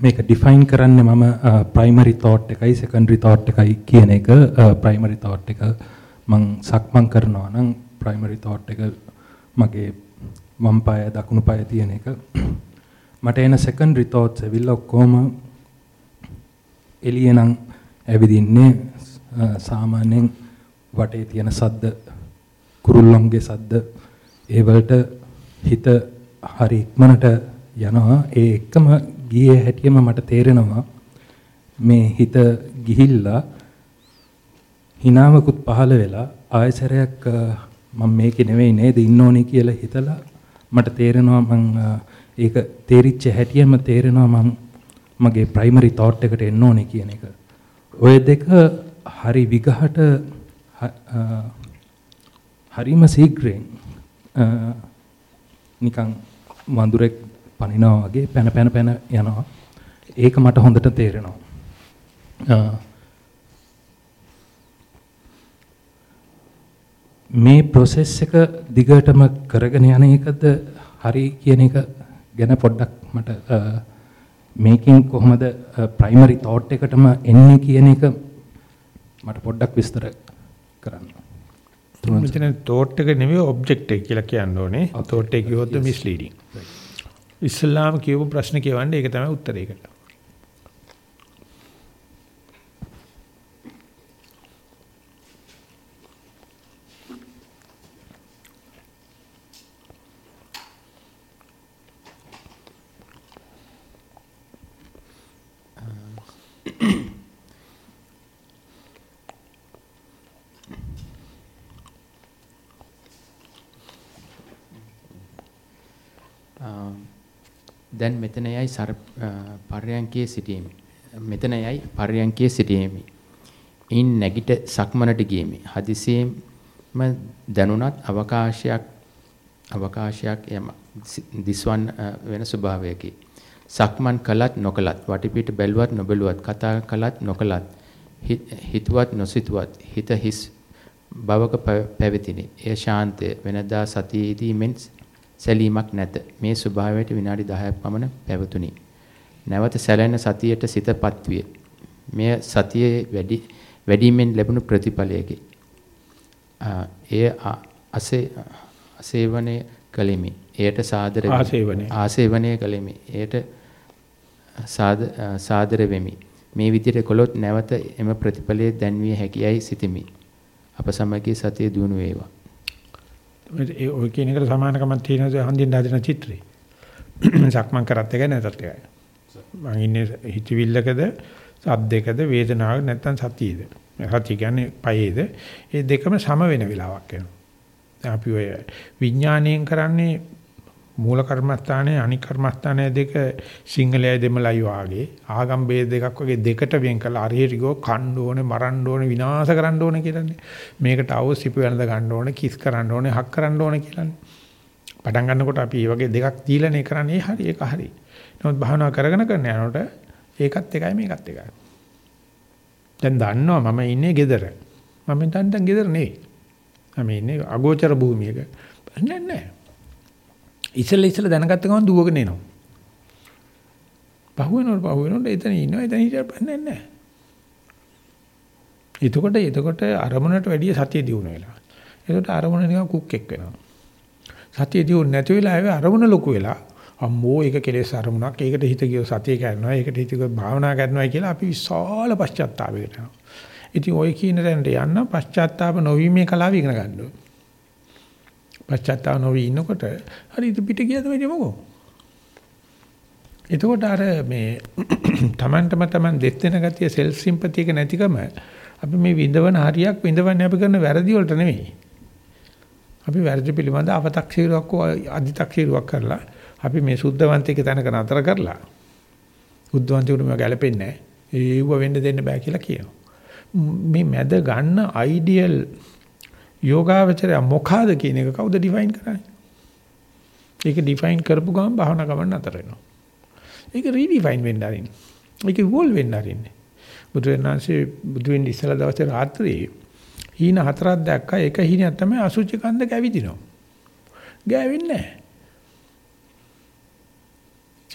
Speaker 4: මේක ඩිෆයින් කරන්නේ මම ප්‍රයිමරි thought එකයි secondary thought එකයි කියන එක ප්‍රයිමරි thought එක මම සක්මන් කරනවා නම් ප්‍රයිමරි thought එක මගේ වම් පාය දකුණු පාය තියෙන එක. මට එන secondary thoughts ඇවිල්ලා ඔක්කොම එළිය නම් ඇවිදින්නේ සාමාන්‍යයෙන් වටේ තියෙන සද්ද කුරුල්ලන්ගේ සද්ද. ඒ වලට හිත හරි ඉක්මනට යනවා. ඒ එක්කම ගියේ හැටියෙම මට තේරෙනවා මේ හිත ගිහිල්ලා හිනාවකුත් පහළ වෙලා ආයසරයක් මම මේකේ නෙවෙයි නේද ඉන්න ඕනේ කියලා හිතලා මට තේරෙනවා මං ඒක තේරිච්ච හැටියෙම තේරෙනවා මං මගේ ප්‍රයිමරි thought එකට එන්න ඕනේ කියන එක. ඔය දෙක හරි විගහට හරිම සීග්‍රයෙන් නිකන් වඳුරෙක් පනිනවා වගේ පැන පැන පැන යනවා. ඒක මට හොඳට තේරෙනවා. මේ process එක දිගටම කරගෙන යන එකද හරි කියන එක ගැන පොඩ්ඩක් මට මේකෙන් කොහොමද ප්‍රයිමරි thought එකටම එන්නේ කියන එක මට පොඩ්ඩක් විස්තර කරන්න.
Speaker 1: මෙතන thought එක නෙමෙයි object එක කියලා කියන්න ඕනේ. thought එක කිව්වොත් misleading. ඉස්ලාම කියපු ප්‍රශ්න කියවන්නේ ඒක තමයි උත්තරේකට.
Speaker 2: දැන් මෙතන යයි සර පර්යංකයේ සිටීමි. මෙතන යයි පර්යංකයේ සිටීමි. ඉන් නැගිට සක්මනට ගියමි. හදිසියෙම දැනුණත් අවකාශයක් අවකාශයක් යම දිස්වන් වෙන ස්වභාවයකි. සක්මන් කළත් නොකළත් වටිපිට බැලුවත් නොබැලුවත් කතා කළත් නොකළත් හිතුවත් නොසිතුවත් හිත හිස් බවක පැවතිනි. එය ශාන්තය වෙනදා සතියේදී මෙන් සැලීමක් නැත. මේ ස්වභාවයට විනාඩි 10ක් පමණ පැවතුණි. නැවත සැලෙන සතියට සිතපත් විය. මෙය සතියේ වැඩි වැඩිමෙන් ලැබුණු ප්‍රතිඵලයකි. එය අසේ අසේවනයේ කලෙමි. එයට සාදර
Speaker 1: ආසේවනයේ
Speaker 2: ආසේවනයේ කලෙමි. එයට සාදර වෙමි. මේ විදිහට කළොත් නැවත එම ප්‍රතිඵලයේ දැන්විය හැකියයි සිතිමි. අප සමගී සතිය දිනු වේවා.
Speaker 1: ඒ ඔය කියන එකට සමානකමක් තියෙනවා හන්දියෙන් හදන චිත්‍රේ. සක්මන් කරත් එකයි නැතත් එකයි. මං ඉන්නේ හිතවිල්ලකද, සද්දයකද, වේදනාවක නැත්තම් සතියේද. සතිය කියන්නේ පයේද. ඒ දෙකම සම වෙන වෙලාවක් වෙනවා. අපි ඔය විඥාණයෙන් කරන්නේ මූල කර්මස්ථානයේ අනික් කර්මස්ථානයේ දෙක සිංහලයි දෙමළයි වාගේ. ආගම් ભેද දෙකක් වගේ දෙකට වෙන් කරලා අරහෙට ගෝ කන්න ඕනේ මරන්න ඕනේ විනාශ කරන්න ඕනේ කියලානේ. මේකට අවු සිපි වෙනද ගන්න ඕනේ කිස් කරන්න ඕනේ හක් කරන්න ඕනේ කියලානේ. පටන් ගන්නකොට අපි මේ වගේ දෙකක් දීලානේ කරන්නේ. හරි ඒක හරි. නමුත් භාවනා කරගෙන කරන යනකොට ඒකත් එකයි මේකත් එකයි. දැන් දන්නවා මම ඉන්නේ gedara. මම දැන් දැන් gedara නෙවෙයි. මම ඉන්නේ අගෝචර භූමියක. නෑ නෑ. ඉස්සෙල්ලා ඉස්සෙල්ලා දැනගත්ත ගමන් දුවගෙන එනවා. පහු වෙනකොට පහු වෙනකොට එතන ඉන්නවා එතන හිටියට පන්නේ නැහැ. එතකොට එතකොට අරමුණට වැඩිය සතිය දියුණු වෙලා. එතකොට අරමුණ නිකන් කුක්ෙක් වෙනවා. සතිය දියුණු නැති වෙලාවේ අරමුණ ලොකු වෙලා අම්මෝ ඒක කෙලෙස් අරමුණක්. ඒකට හිත ගියෝ සතිය කරනවා. ඒකට හිත ගියෝ භාවනා කරනවා කියලා අපි විශාල පශ්චාත්තාපයකට යනවා. ඉතින් ওই කියන තැනට යන්න පශ්චාත්තාප නොවීමේ කලාව ඉගෙන ගන්න ඕනේ. පශ්චාත්තාප නොවී ඉන්නකොට හරි ඉත පිට ගියද මේ මොකෝ? එතකොට අර මේ Tamanටම Taman දෙස් දෙන ගතිය self sympathy එක නැතිකම අපි මේ විඳවන හරියක් විඳවන්නේ අපි කරන වැරදි වලට නෙවෙයි. අපි වැරදි පිළිබඳ අව탁සීරුවක් අධි탁සීරුවක් කරලා අපි මේ සුද්ධවන්තයෙක් තැනක නතර කරලා බුද්ධවන්තයෙකුට මේක ගැලපෙන්නේ නැහැ. ඒව වෙන්න දෙන්න බෑ කියලා කියනවා. මේ මැද ගන්න අයිඩියල් යෝගාවචරය මොකಾದ කියන එක කවුද ඩිෆයින් කරන්නේ? ඒක ඩිෆයින් කරපු ගමන් භාවනා ගමන් නතර වෙනවා. ඒක රීඩිෆයින් වෙන්න ආරින්න. ඒක ඉවෝල්ව් වෙන්න ආරින්නේ. බුදුරණාංශේ බුදු වෙන්න ඉස්සලා දවසේ රාත්‍රියේ හීන හතරක් දැක්කා. එක හීනක් තමයි අසුචි කන්ද කැවිදිනවා. ගෑවෙන්නේ නැහැ.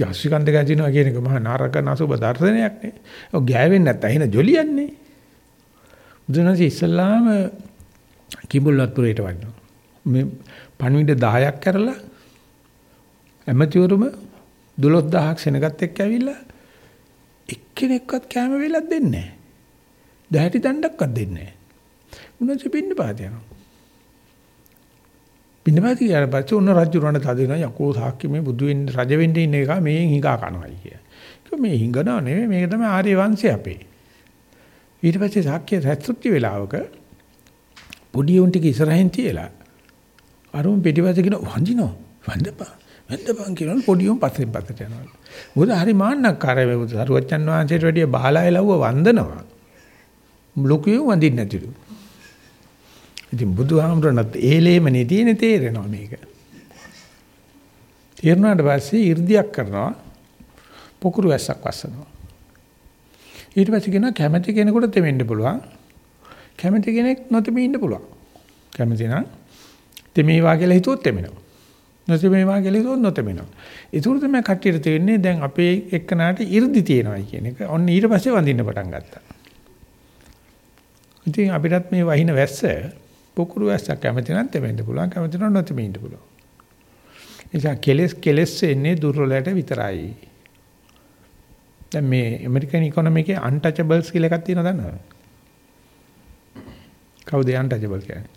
Speaker 1: අසුචි කන්ද කැවිදිනවා කියන එක මහා නරක නසුබ දර්ශනයක් නේ. ඔය ගෑවෙන්නේ නැත්නම් එහෙන ජොලියන්නේ. බුදුරණාංශේ ඉස්සලාම කිඹුල්වත්පුරේට වඩිනවා. මේ පණිවිඩ 10ක් කරලා ඇමතිවරුම 12000ක් සෙනගත් එක්ක ඇවිල්ලා එක්කෙනෙක්වත් කැම වෙලක් දෙන්නේ නැහැ. දැහැටි දණ්ඩක්වත් දෙන්නේ නැහැ. උනොත් පින්න පාත යනවා. පින්න පාත කියන පස්සේ උන රජු රණ තද වෙනවා යකෝ සාක්කි මේ බුදු වෙන්න රජ වෙන්න ඉන්න එක මේෙන් හිඟා කනවායි කිය. ඒක මේ හිඟනවා නෙවෙයි මේක තමයි ආර්ය වංශය අපේ. ඊට පස්සේ සාක්කිය රැස්තුත්ති වෙලාවක පොඩි උන් ටික ඉස්සරහින් තියලා අරුන් පිටිපස්සේ කියන වඳිනෝ වඳපා වැඳපන් කියනවා පොඩි උන් පස්සෙන් පස්සට යනවා. මොකද හරි මාන්නක්කාරය මේ බුදු සරුවච්චන් වහන්සේට වැඩිය බාලාය ලව්ව වන්දනවා. ලොකුයෝ වඳින්න නැතිලු. ඉතින් බුදුහාමුදුරණත් ඒලේමනේ තියෙන තේරෙනවා මේක. තේරුණාට පස්සේ 이르දියක් කරනවා පොකුරු ඇස්සක් වස්සනවා. ඊට පස්සේ කියනවා කැමැති කෙනෙකුට තෙමෙන්න පුළුවන්. කැමැති කෙනෙක් නොතෙමී ඉන්න පුළුවන්. කැමැති නම් තෙමේවා කියලා හිතුවොත් තෙමෙනවා. නොතෙමේවා කියලා හිතුවොත් නොතෙමෙනවා. ඒතුළු තමයි කට්ටියට තේරෙන්නේ දැන් අපේ එක්කනාට 이르දි තියෙනවා කියන එක. ඔන්න ඊට පස්සේ වඳින්න පටන් ගත්තා. ඉතින් අපිටත් මේ වහින වැස්ස පොකුරු වැස්සක් කැමති නම් තෙමෙන්න පුළුවන් කැමති නම් නොතෙමෙන්න පුළුවන්. නිසා කෙලස් කෙලස් එන්නේ දුර්වලයට විතරයි. දැන් මේ ඇමරිකන් ඉකොනොමි එකේ අන්ටචබල්ස් කියලා එකක් තියෙනවද දන්නවද? කවුද අන්ටචබල් කියන්නේ?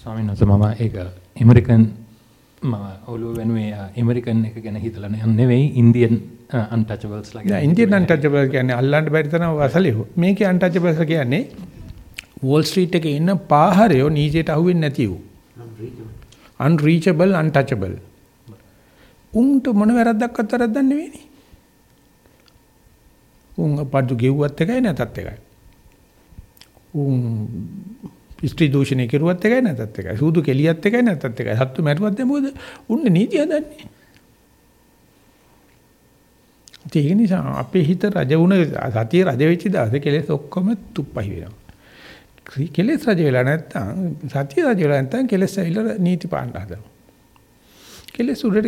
Speaker 4: ස්වාමීන් වහන්සේ මම ඒක ඇමරිකන් මම ඔළුව වෙනුවේ ඇමරිකන් එක ගැන හිතලා නෙවෙයි ඉන්දියන් අන්ටචබල්ස් ලා
Speaker 1: නෑ ඉන්දියන් අන්ටචබල් කියන්නේ අල්ලන්න බැරි තරම් වසලියෝ. මේකේ අන්ටචබල්ස් කියන්නේ වෝල් ස්ට්‍රීට් එකේ ඉන්න පාහරයෝ නීතියට අහුවෙන්නේ නැති වූ. unreachable untouchable. උන්ට මොන වැරද්දක්වත් වැරද්දක් නෙවෙයිනේ. උන් පඩු ගෙව්වත් එකයි නැතත් එකයි. උන් ස්ත්‍රී දූෂණය කෙරුවත් එකයි නැතත් එකයි. සූදු කෙලියත් එකයි නැතත් එකයි. සත්තු මැරුවත් මොකද? උන්නේ නීතිය හදන්නේ. ඒක නිසා අපේ හිත රජ වුණ සතිය රජ වෙච්ච දවසේ කෙලෙස් ඔක්කොම තුප්පහි වෙනවා. කෙලෙස් රජ වෙලා නැත්තම් සතිය රජ වෙලා නැත්තම් කෙලෙස් ඇවිල්ලා නීති පාන්න හදනවා. කෙලෙස් උඩට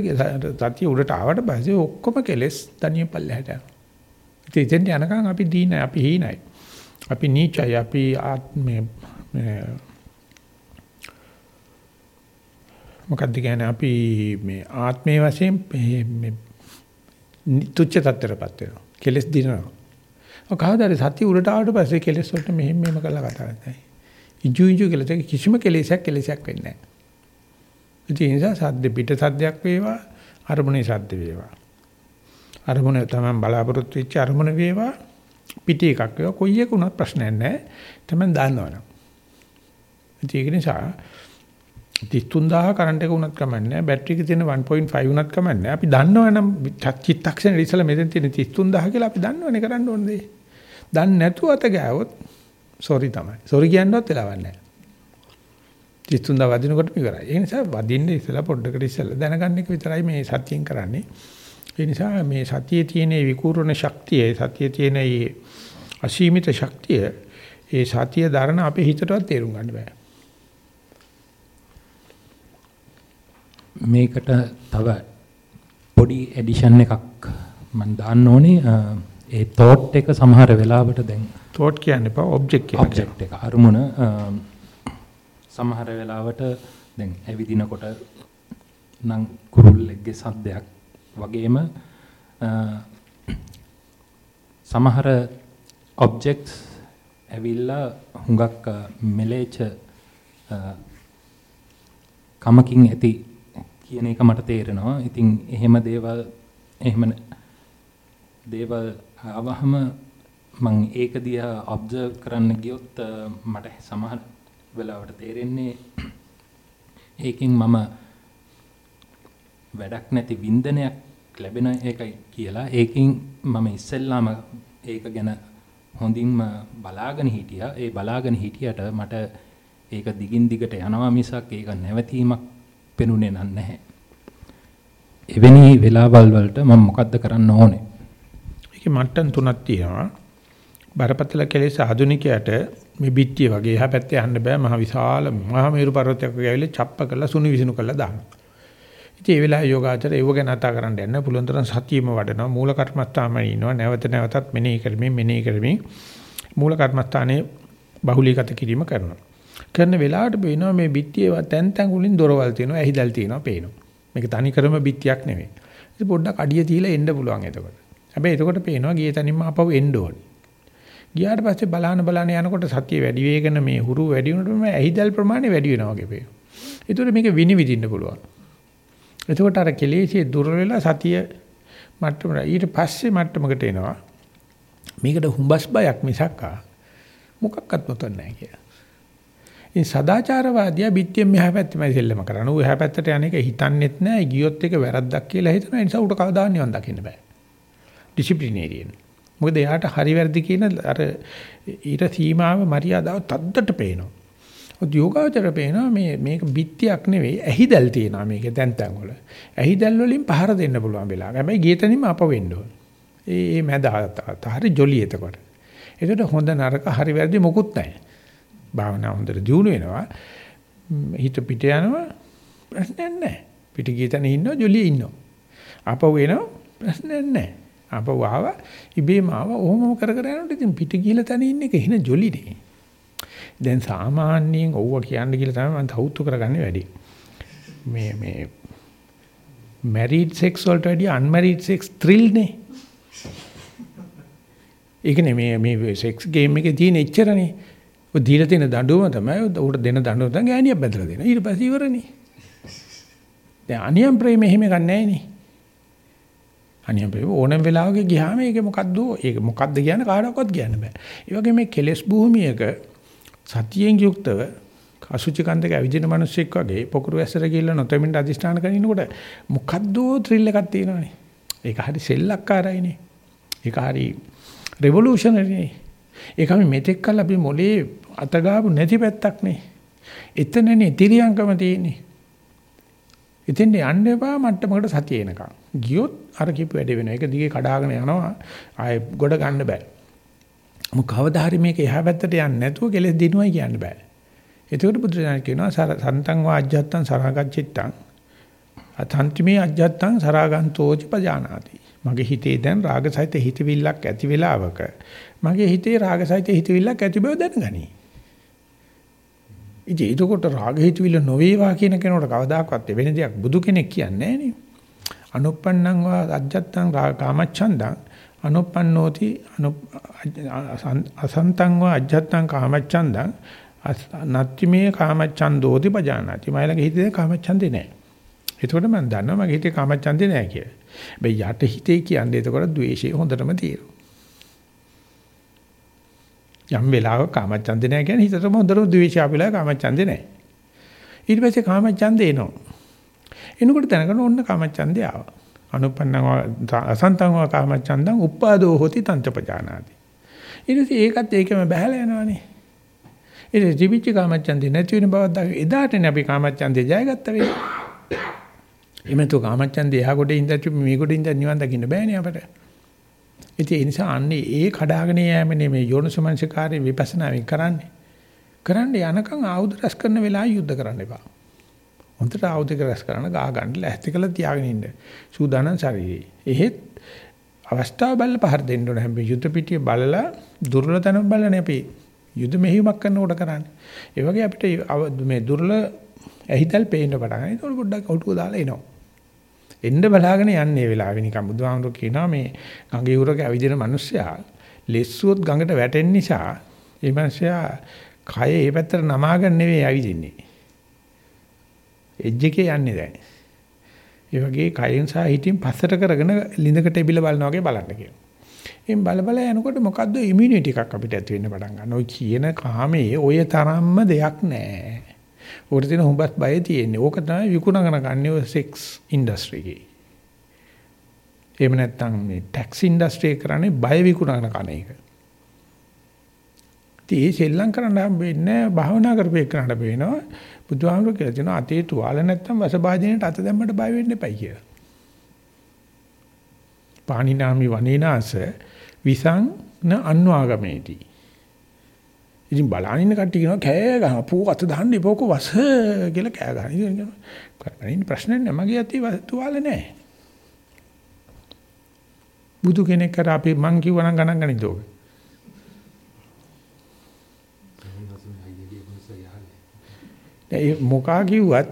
Speaker 1: සතිය උඩට ආවට පස්සේ ඔක්කොම කෙලෙස් තනියෙන් පල්ලෙහාට යනවා. ඉතින් යනකම් අපි දීනයි අපි හීනයි. අපි නීචයි අපි ආත්මේ මොකක්ද කියන්නේ අපි මේ ආත්මයේ වශයෙන් මේ තුච්ච තත්ත්වයටපත් වෙනවා. කෙලස් දිනනවා. ඔය කවදාද සතිය උඩට ආවට පස්සේ කෙලස් වලට මෙහෙම මෙහෙම කරලා කතා කරන්නේ. ඉජු ඉජු කියලා කිසිම කෙලෙසක් කෙලෙසක් වෙන්නේ නැහැ. ඒ නිසා සද්ද පිට සද්දයක් වේවා අරමුණේ සද්ද වේවා. අරමුණ තමයි බලාපොරොත්තු වෙච්ච අරමුණ වේවා පිටි එකක් වේවා කොයි එක උනත් ප්‍රශ්නයක් නැහැ. තමයි දන්නවනේ. ඒක නිසා 33000 කරන්ට් එක උනත් කමන්නේ බැටරි එකේ තියෙන 1.5 උනත් කමන්නේ අපි දන්නවනම් චිත්තක්ෂණ ඉස්සලා මෙතන තියෙන 33000 කියලා අපි දන්නවනේ කරන්න ඕන දේ. දන්නේ නැතුව අත ගෑවොත් සෝරි තමයි. සෝරි කියන්නවත් වෙලාවක් නැහැ. 33000 වදිනකොටම ඉවරයි. ඒ නිසා වදින්න ඉස්සලා පොඩ්ඩකට ඉස්සලා දැනගන්න එක විතරයි මේ සතියෙන් කරන්නේ. ඒ නිසා මේ සතියේ තියෙන විකූර්ණ ශක්තිය, සතියේ තියෙන අසීමිත ශක්තිය, ඒ සතිය දරන අපේ හිතටවත් තේරුම් ගන්න බෑ.
Speaker 4: මේකට තව පොඩි එඩිෂන් එකක් මම දාන්න ඕනේ ඒ thought එක සමහර වෙලාවට දැන්
Speaker 1: thought කියන්නේ පා object කියලා.
Speaker 4: ඔබ්ජෙක්ට් එක අරමුණ සමහර වෙලාවට දැන් ඇවිදිනකොට නම් කුරුල්ලෙක්ගේ සද්දයක් වගේම සමහර ඔබ්ජෙක්ට්ස් ඇවිල්ලා හුඟක් මෙලේච කමකින් ඇති කියන එක මට තේරෙනවා. ඉතින් එහෙම දේවල් එහෙම දේවල් ආවහම මම ඒක දිහා ඔබ්සර්ව් කරන්න ගියොත් මට සමහර වෙලාවට තේරෙන්නේ ඒකෙන් මම වැඩක් නැති වින්දනයක් ලැබෙන එකයි කියලා ඒකෙන් මම ඉස්සෙල්ලාම ඒක ගැන හොඳින්ම බලාගෙන හිටියා. ඒ බලාගෙන හිටියට මට ඒක දිගින් දිගට යනවා මිසක් ඒක නැවතීමක් පෙනුනේ නැහැ. එවැනි වෙලාවල් වලට මම මොකද්ද කරන්න ඕනේ?
Speaker 1: ඒකේ මට්ටම් තුනක් තියෙනවා. බරපතල කෙලෙස් ආධුනිකයට මේ පිටිය වගේ එහා පැත්තේ යන්න බෑ මහ විශාල මහා මේරු පර්වතයක් වගේ ඇවිල්ලා චප්ප කරලා සුණු විසුණු කරලා දානවා. ඉතින් ඒ වෙලාවේ යෝගාචර ඒව ගැන අතා කරන්න යන්න පුළුවන් තරම් සතියෙම වඩනවා මූල කර්මස්ථානම ඉන්නවා නැවත නැවතත් මෙනෙහි කරමින් මෙනෙහි කරමින් මූල කර්මස්ථානයේ බහුලීගත කිරීම කරනවා. කරන වෙලාවට පේනවා මේ පිටියේ තැන් තැන් වලින් දොරවල් තියෙනවා ඇහිදල් තියෙනවා පේනවා. මේක තනි කරම පිටියක් නෙවෙයි. ඉතින් පොඩ්ඩක් අඩිය තියලා එන්න පුළුවන් එතකොට. හැබැයි එතකොට පේනවා ගියේ තනින්ම ආපහු එන්න ඕනේ. ගියාට පස්සේ බලහන බලහන යනකොට සතිය වැඩි වෙගෙන මේ හුරු වැඩි වෙනකොට මේ ඇහිදල් ප්‍රමාණය වැඩි වෙනවා වගේ පේනවා. ඒතකොට මේක විනිවිදින්න පුළුවන්. එතකොට අර කෙලෙසිය දුර වෙලා සතිය මට්ටමට ඊට පස්සේ මට්ටමකට එනවා. මේකට හුඹස් බයක් මිසක් මොකක්වත් නොතන්නේ නැහැ කියලා. ඉතින් සදාචාරවාදියා පිටියෙන් මෙහා පැත්තෙමයි සෙල්ලම කරන්නේ. ඌ එහා පැත්තට යන එක හිතන්නේත් නැහැ. ගියොත් ඒක වැරද්දක් කියලා හිතනවා. ඒ නිසා ඌට කවදා නිවන් දකින්න බෑ. ඩිසිප්ලිනේරියන්. මොකද එයාට හරි වැරදි කියන අර ඊට සීමාව මරියාදාව තද්දට පේනවා. ඔත් යෝගාචර පේනවා මේ මේක බිත්තියක් නෙවෙයි ඇහිදල් තියෙනවා මේකේ දැන් තැන් වල. ඇහිදල් වලින් පහර දෙන්න පුළුවන් වෙලාව. හැබැයි ගියතනින්ම අප වෙන්න ඕන. ඒ ඒ මැද හරි ජොලි එතකොට. ඒකට හොඳ නරක හරි වැරදි මොකුත් නැහැ. භාවනා හොඳට දියුණු වෙනවා. හිත පිට යනවා ප්‍රශ්නයක් නැහැ. පිට ගිය තැන ඉන්නවා ජොලියේ ඉන්නවා. ආපහු එනවා ප්‍රශ්නයක් නැහැ. ආපහු ආව ඉබේම ආව ඔහොම කර කර යනකොට ඉතින් පිට ගිහලා තැන ඉන්න එක හින ජොලිනේ. දැන් සාමාන්‍යයෙන් ඔව්ව කියන්න කියලා තමයි මම තවුතු කරගන්නේ වැඩි. මේ මේ married sex වලට වැඩිය unmarried sex thrill නේ. ඒක නෙමෙයි මේ sex game එකේ තියෙන එච්චරනේ. ඔය දීලා තියෙන දඬුවම තමයි උට දෙන දඬුවම තමයි ගෑණියක් බැඳලා දෙනවා. ඊට පස්සේ ඉවරනේ. දැන් අනියම් ප්‍රේම එහෙම ගන්න නැහැ නේ. අනියම් ප්‍රේම ඕනම වෙලාවක ගියාම ඒක මොකද්ද? ඒක මොකද්ද කියන්නේ කාටවත් කියන්න බෑ. ඒ වගේ මේ කෙලෙස් භූමියක සතියෙන් යුක්තව අසුචි කන්දක ඇවිදින මිනිස්සෙක් වගේ පොකුරු ඇස්සර ගිහිල්ලා නොතෙමින් අදිෂ්ඨාන කරගෙන ඉන්නකොට මොකද්ද ත්‍රිල් එකක් තියෙනවනේ. ඒක හරි සෙල්ලක්කාරයිනේ. ඒක හරි රෙවොලූෂනරිනේ. ඒක අපි මෙතෙක් කල් අපි මොලේ අතගාපු නැති පැත්තක් නේ. එතනනේ තිරියංකම තියෙන්නේ. ඉතින් යන්න එපා මට්ටමකට සතිය එනකම්. ගියොත් අර කිප් වැඩ වෙනවා. ඒක දිගේ කඩාගෙන යනවා. ආයෙ ගොඩ ගන්න බෑ. මොක කවදා හරි මේක එහා පැත්තට යන්නේ නැතුව කෙලෙස් දිනුවයි කියන්න බෑ. එතකොට බුදුරජාණන් කියනවා සන්තං වාජ්ජත්තං සරාගච්චිත්තං අතන්තිමේ අජ්ජත්තං සරාගන්තෝච පජානාති. මගේ හිතේ දැන් රාගසහිත හිතවිල්ලක් ඇති වෙලාවක මගේ හිතේ රාගසහිත හිතවිල්ලක් ඇති බව දැනගනි. ඉතින් ඒකට රාග හිතවිල්ල නොවේවා කියන කෙනෙකුට කවදාකවත් වෙන දෙයක් බුදු කෙනෙක් කියන්නේ නැහැ නේ. අනුප්පන්නං වා අජ්ජත්තං කාමච්ඡන්දං අනුප්පන්නෝති අසන්තං වා අජ්ජත්තං කාමච්ඡන්දං නත්තිමේ කාමච්ඡන්දෝති පජානාති. මයිලගේ හිතේ කාමච්ඡන්දේ නැහැ. එතකොට මම දන්නවා මගේ හිතේ කාමච්ඡන්දේ නැහැ කියලා. හැබැයි යට හිතේ කියන්නේ එතකොට ද්වේෂය හොඳටම තියෙනවා. යම් වෙලාවක කාමච්ඡන්දේ නැහැ කියන්නේ හිතටම හොඳටම ද්වේෂය අපිලා කාමච්ඡන්දේ නැහැ. ඊට පස්සේ කාමච්ඡන්දේ එනවා. එනකොට දැනගන්න ඕන්න කාමච්ඡන්දේ ආවා. අනුපන්නං අසන්තං වා කාමච්ඡන්දං උප්පාදෝ හොති තන්තපජානාති. ඊට පස්සේ ඒකත් ඒකම බහැලා යනවනේ. ඊට ජීවිච්ච කාමච්ඡන්දේ නැති වෙන බවක් දා එදාටනේ අපි කාමච්ඡන්දේ ජයගත්ත වෙන්නේ. එමෙතු කාමච්ඡන්දේ එහා කොටේ ඉඳලා මේ කොටේ ඉඳලා නිවන් දකින්න බෑනේ අපට. ඉතින් ඒ නිසා අන්නේ ඒ කඩාගෙන යෑමනේ මේ යෝනිසමංසකාරී විපස්සනාවෙන් කරන්නේ. කරන්න යනකම් ආයුධ රැස් කරන වෙලාව යුද්ධ කරන්න එපා. හොඳට ආයුධ රැස් කරන ගා ගන්න ලැහැත්ති කළා තියාගෙන ඉන්න. සූදානම් ශරීරේ. එහෙත් අවස්ථාව බලලා පහර දෙන්න ඕන හැබැයි යුද පිටිය බලලා දුර්වල තැන බලන්නේ අපි යුද මෙහිමක් කරනකොට කරන්නේ. ඒ වගේ අපිට මේ දුර්වල ඇහිතල් පේන්න පටන් ගන්න. ඒක පොඩ්ඩක් ඔටුව දාලා එනවා. එන්න බලාගෙන යන්නේ වෙලාවෙ නිකන් බුදුහාමුදුරු කියනවා මේ ගඟේ උරක ඇවිදින මිනිස්සයා ලෙස්සුවොත් ගඟට වැටෙන නිසා ඒ මිනිස්සයා කය ඒ පැත්තට නමාගෙන නෙවෙයි ඇවිදින්නේ. එජ් එකේ යන්නේ දැන්. ඒ වගේ කයෙන් සහ හිතින් පස්සට කරගෙන ලිඳකට එබිල බලනවා වගේ බලන්න කියනවා. එම් බල බල යනකොට මොකද්ද ඉමුනිටි එකක් අපිට ඇති වෙන්න පටන් ගන්නවා. ඔය කියන කාමයේ ඔය තරම්ම දෙයක් නැහැ. උඩ තියෙන හුඹත් බය තියෙන්නේ. ඕක තමයි විකුණගෙන ගන්න ඔය සෙක්ස් ඉන්ඩස්ට්‍රි එකේ. එහෙම නැත්නම් මේ ටැක්ස් ඉන්ඩස්ට්‍රි එක කරන්නේ බය විකුණගෙන කන එක. ඉතින් ඒ සෙල්ලම් කරන්න හම්බෙන්නේ භාවනා කරපේ කරන්න බේනවා. බුදුහාමුදුරුවෝ කියලා තියෙනවා අතේ තුවාල නැත්තම් වසභාජනයට අත දැම්මට බය වෙන්න එපයි කියලා. පාණිනාමි වනේනාස විසං න අන්වාගමේති. ඉතින් බලනින්න කට්ටිය කියනවා කෑ ගහ පූ අත දාන්න එපෝක වස කියලා කෑ ගහන. ඉතින් කරන්නේ ප්‍රශ්නේ නැහැ මගේ අතේ තුවාල නැහැ. බුදු කෙනෙක් කර අපි මං කිව්වනම් ගණන් ගනිද්ද ඕක. ඒ මොකා කිව්වත්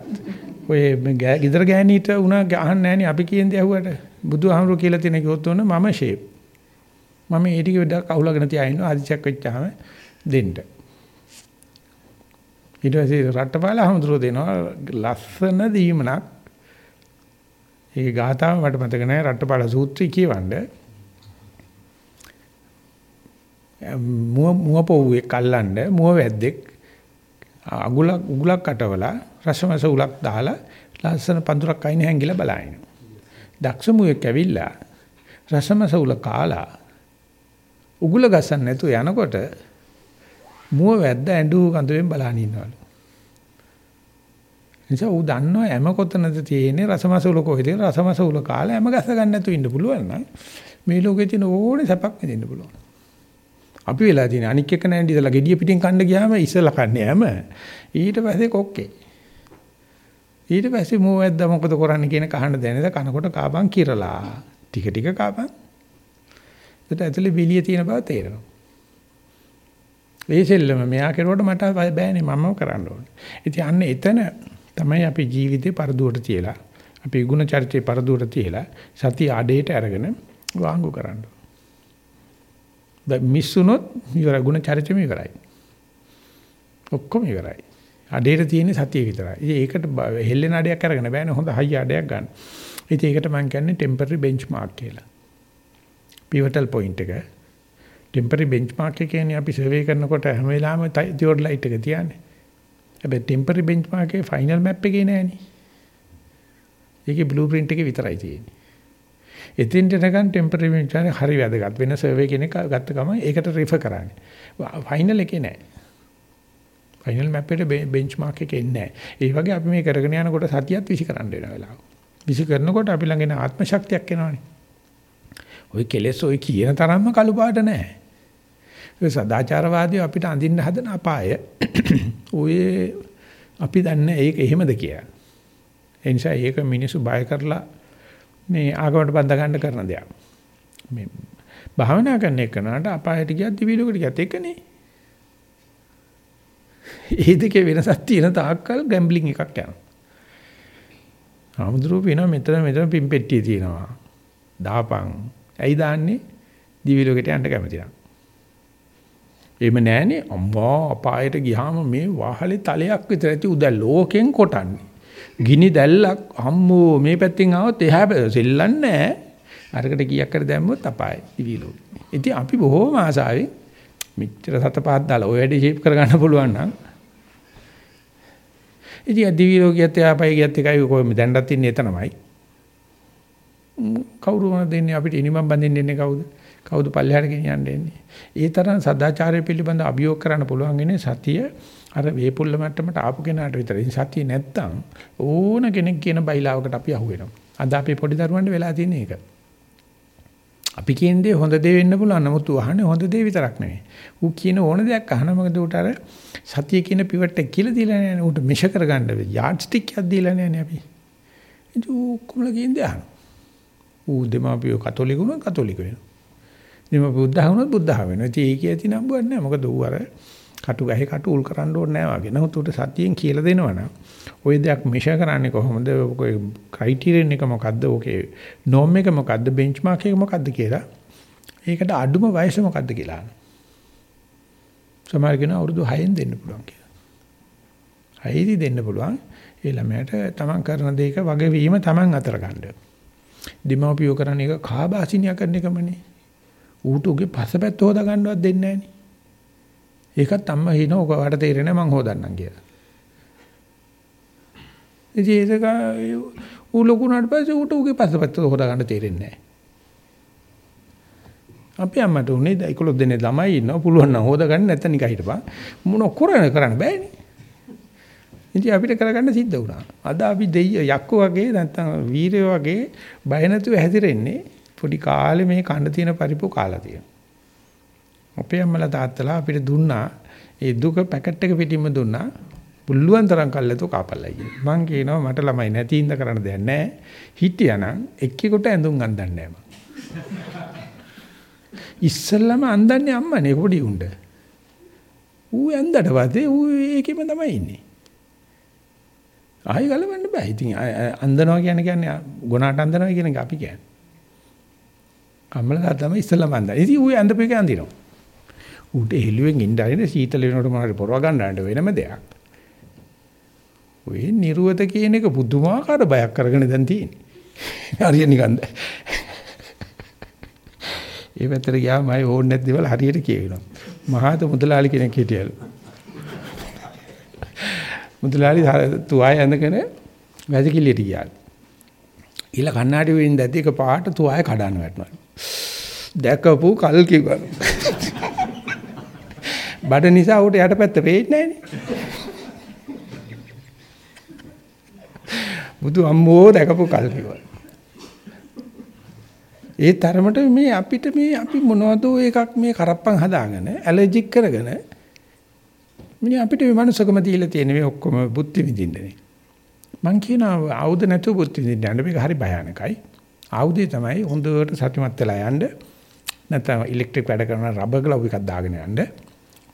Speaker 1: ඔය ගෙදර ගෑණීට උනා අහන්නේ නැහනේ අපි කියන දේ ඇහුවට. බුදුහාමුදුරු කියලා තියෙන කිව්වොත් උන මම ෂේප් මම ඒ ටික වැඩක් අහුලගෙන තියාගෙන ආදිචක් වෙච්චාම දෙන්න. ඊට පස්සේ රට්ටපාල හමුදුරෝ දෙනවා ලස්සන දීමනක්. ඒ ගාතාව මට මතක නැහැ රට්ටපාල සූත්‍රය කියවන්නේ. මුව මුව පොව්වේ කල්ලන්න මුව වැද්දෙක්. අගුලක් උගුලක් අටවලා රසමස උලක් දාලා ලස්සන පඳුරක් අයින් හැංගිලා බලائیں۔ දක්ෂමුවෙක් ඇවිල්ලා රසමස උල කාලා උගුල ගසන්න නැතුව යනකොට මුව වැද්ද ඇඬු කඳුෙන් බලන් ඉන්නවලු. නිසා ඌ දන්නවා හැම කොතනද තියෙන්නේ රසමස උල කොහෙද රසමස උල කාලා හැම ගස ගන්න නැතුව ඉන්න පුළුවන් නම් මේ ලෝකේ තියෙන ඕනේ සැපක් විඳින්න පුළුවන්. අපි වෙලා තියෙන අනික් එක නැන්ඩි ඉතලා gediya පිටින් කන්න ගියාම ඉස්සලා කන්නේ හැම. ඊට පස්සේ කොක්කේ. ඊට පස්සේ මොවැද්ද මොකද කරන්නේ කියන කහන්න දැනද කනකොට කාබන් කිරලා. ටික ටික කාබන් ඒකට ඇතුලේ බිලිය තියෙන බව තේරෙනවා. ඒ සෙල්ලම මෙයා කෙරුවට මට බෑනේ. මමම කරන්න ඕනේ. ඉතින් අන්න එතන තමයි අපි ජීවිතේ පරදුවට තියලා අපි ගුණ චරිතේ පරදුවට තියලා සතිය ආඩේට අරගෙන වාංගු කරන්න මිස්සුනොත් ඉවරයි ගුණ චරිතෙම ඉවරයි. ඔක්කොම ඉවරයි. අඩේට තියෙන සතිය විතරයි. ඉතින් ඒකට හෙල්ලෙන අඩයක් අරගෙන බෑනේ හොඳ හයි අඩයක් ගන්න. ඉතින් ඒකට මම කියන්නේ ටෙම්පරරි බෙන්ච්මාර්ක් කියලා. පිවටල් පොයින්ට් එක. ටෙම්පරරි බෙන්ච්මාර්ක් එක කියන්නේ අපි සර්වේ කරනකොට හැම වෙලාවෙම තියෝඩ් ලයිට් එක තියන්නේ. හැබැයි ටෙම්පරරි බෙන්ච්මාර්ක් එකේ ෆයිනල් මැප් එකේ නෑනේ. ඒකේ බ්ලූ ප්‍රින්ට් එකේ විතරයි තියෙන්නේ. එතෙන්ට එනකන් ටෙම්පරේචර් එක හරි වැදගත්. වෙන සර්වේ කෙනෙක් ගත්ත ගමන් ඒකට රිෆර් කරන්නේ. ෆයිනල් එකේ නෑ. ෆයිනල් මැප් එකට බෙන්ච්මාර්ක් එකේ එන්නේ නෑ. ඒ වගේ අපි මේ කරගෙන යනකොට සතියත් විසි කරන්න වෙන වෙලාව. විසි කරනකොට අපි ළඟ එන ආත්ම ශක්තියක් එනවනේ. ওই කෙලෙස් ওই කියන තරම්ම කළු පාට නෑ. ඒ සදාචාරවාදී අපිට අඳින්න හදන අපාය. ඔය අපි දන්නේ ඒක එහෙමද කියලා. ඒ නිසා ඒක මිනිස්සු බය කරලා මේ ආගමට බඳ ගන්න කරන දෙයක්. මේ භාවනා කරන එකනට අපායට ගියත් දිවිලෝකට ගියත් එකනේ. ඒ දෙකේ වෙනසක් තියෙන තාක්කල් ගැම්බලින් එකක් යනවා. ආමුද්‍රූප වෙනවා මෙතන මෙතන පිම්පෙට්ටිය තියෙනවා. දාපන්. ඇයි දාන්නේ? දිවිලෝකට යන්න කැමති නැහැ. එහෙම නැහනේ අම්මා අපායට ගියාම මේ වාහලේ තලයක් විතර ඇති උදැ ලෝකෙන් කොටන්නේ. ගිනි දැල්ලක් අම්මෝ මේ පැත්තෙන් ආවොත් එහා සෙල්ලන්නේ නැහැ. අරකට කීයක් කර දැම්මොත් අපායි දිවිලෝ. ඉතින් අපි බොහෝම ආසාවෙන් මෙච්චර සත පහක් දාලා ඔය වැඩේ ෂේප් කරගන්න පුළුවන් නම් ඉතින් දිවිලෝ කියත් එහාපයි කියත් එකයි කොහොම දැන්නත් ඉන්නේ එතනමයි. කවුරු වුණා දෙන්නේ අපිට ඉනිමම් බඳින්න දෙන්නේ කවුද? කවුද පල්ලෙහාට ගෙනියන්න එන්නේ? ඒ තරම් සදාචාරය පිළිබඳ අභියෝග කරන්න පුළුවන් ඉන්නේ සතිය අර වේපුල්ල මට්ටමට ආපු කෙනාට විතරයි. සතිය නැත්තම් ඕන කෙනෙක් කියන බයිලාවකට අපි අහු වෙනවා. අද අපේ පොඩි දරුවන්ට වෙලා තියෙන එක. අපි කියන දේ හොඳ දේ වෙන්න පුළුවන්. නමුත් ඌ අහන්නේ හොඳ දේ විතරක් නෙවෙයි. ඌ කියන ඕන දෙයක් අහන මොකද ඌට අර සතිය කියන පිවට් එක කියලා දීලා නැහැ. ඌට මෙෂර් කරගන්න යාඩ් ස්ටික් එකක් දීලා නැහැ අපි. ඉතින් ඌ කොමල කියන්නේ අහන. ඌ දෙමාපියෝ කතෝලික වුණා කතෝලික වෙනවා. දෙමාපියෝ බුද්ධ වුණොත් බුද්ධ වෙනවා. ඉතින් ඒකේ ඇති නම්බුවක් නැහැ. මොකද ඌ අර කටු ගහේ කටු උල් කරන්න ඕනේ නැහැ වගේ. නමුත් ඌට සතියෙන් කියලා දෙනවනම් ওই දෙයක් මෙෂර් කරන්නේ කොහොමද? ඔය ක්‍රයිටීරියන් එක මොකද්ද? ඕකේ නෝම් එක මොකද්ද? බෙන්ච්මාර්ක් එක මොකද්ද කියලා. ඒකට අඩුම වයස මොකද්ද කියලා අහනවා. සමහර කෙනා අවුරුදු 6න් දෙන්න පුළුවන් කියලා. 6දී දෙන්න පුළුවන්. ඒ ළමයට තමන් කරන දේක වගවීම තමන් අතර ගන්න. දෙමව්පියෝ කරන එක කාබාසිනියා කරන එකමනේ. ඌට උගේ පසපැත්ත හොදා ගන්නවත් දෙන්නේ නැහනේ. ඒකත් අම්මා හින ඔක වට තේරෙන්නේ මං හොදන්නම් කියලා. ඉතින් ඒක ඌ ලොකුනාට පස්සේ ඌට ඌගේ පස්සපැත්ත හොදා ගන්න තේරෙන්නේ නැහැ. අපි අම්මට උනේ 11 දෙනේ ළමයි ඉන්නවා පුළුවන් නම් හොදා ගන්න නැත්නම් නිකන් හිටපන්. මොන කරන්නේ කරන්න බෑනේ. ඉතින් අපිට කරගන්න සිද්ධ වුණා. අද අපි දෙය යක්කෝ වගේ නැත්නම් වීරයෝ වගේ බය නැතුව හැදිරෙන්නේ පොඩි කාලේ මේ කන්න තියෙන පරිප්පු කාලා තියෙනවා. අපේ අම්මලා තාත්තලා අපිට දුන්නා ඒ දුක පැකට් එක පිටින්ම දුන්නා පුළුවන් තරම් කල්ලාතෝ කාපල්ලා කියන. මං කියනවා මට ළමයි නැති ඉඳ කරන්න දෙයක් නැහැ. හිටියානම් එක්කෙකුට ඇඳුම් අඳින්න නැහැ මං. ඉස්සල්ලාම අඳන්නේ අම්මනේ පොඩි උණ්ඩ. ඌ ඇඳට පස්සේ ඌ ඒකෙම තමයි ඉන්නේ. ආයි ගලවන්න බෑ. ඉතින් අඳනවා කියන්නේ කියන්නේ ගුණාට අඳනවා කියන එක අපි කියන්නේ. අම්මලා තමයි ඉස්සල්ලාම අඳන්නේ. ඉතින් ඌ ඇඳපේක අඳිනවා. ඌට හෙළුවෙන් ඉඳගෙන සීතල වෙනකොට මොනවාරි පොරව ගන්නට වෙනම දෙයක්. ඔය නිර්වත කියන එක පුදුමාකාර බයක් කරගෙන දැන් තියෙන්නේ. හරිය නිකන්ද. ඒ පැත්තට ගියාම මම ඕනේ නැති දේවල් හරියට කියවෙනවා. මහාත මුදලාලි කෙනෙක් හිටියලු. මුදලාලි තුවාය ඇඳගෙන වැසිකිළියට ගියා. ඊළ කණ්ණාඩි වෙින් දැද්දි එක පාට තුවාය කඩන්න වැටෙනවා. දැකපු කල් කිව්වා. බඩ නිසා උට යටපැත්ත පේන්නේ නැහනේ. බුදු අම්මෝ දැකපු කල් කිව්වා. ඒ තරමට මේ අපිට මේ අපි මොනවද එකක් මේ කරප්පන් හදාගෙන ඇලර්ජික් කරගෙන මිනිහ අපිට මේ මනුස්සකම දීලා තියෙන මේ ඔක්කොම බුද්ධි විඳින්නේ. මං කියන ආයුධ නැතුව බුද්ධි විඳින්න යන්න මේක හරි භයානකයි. ආයුධය තමයි හොඳට සතුටුමත් වෙලා යන්න. නැත්නම් ඉලෙක්ට්‍රික් වැඩ කරන රබර් ග්ලව් එකක් දාගෙන යන්න.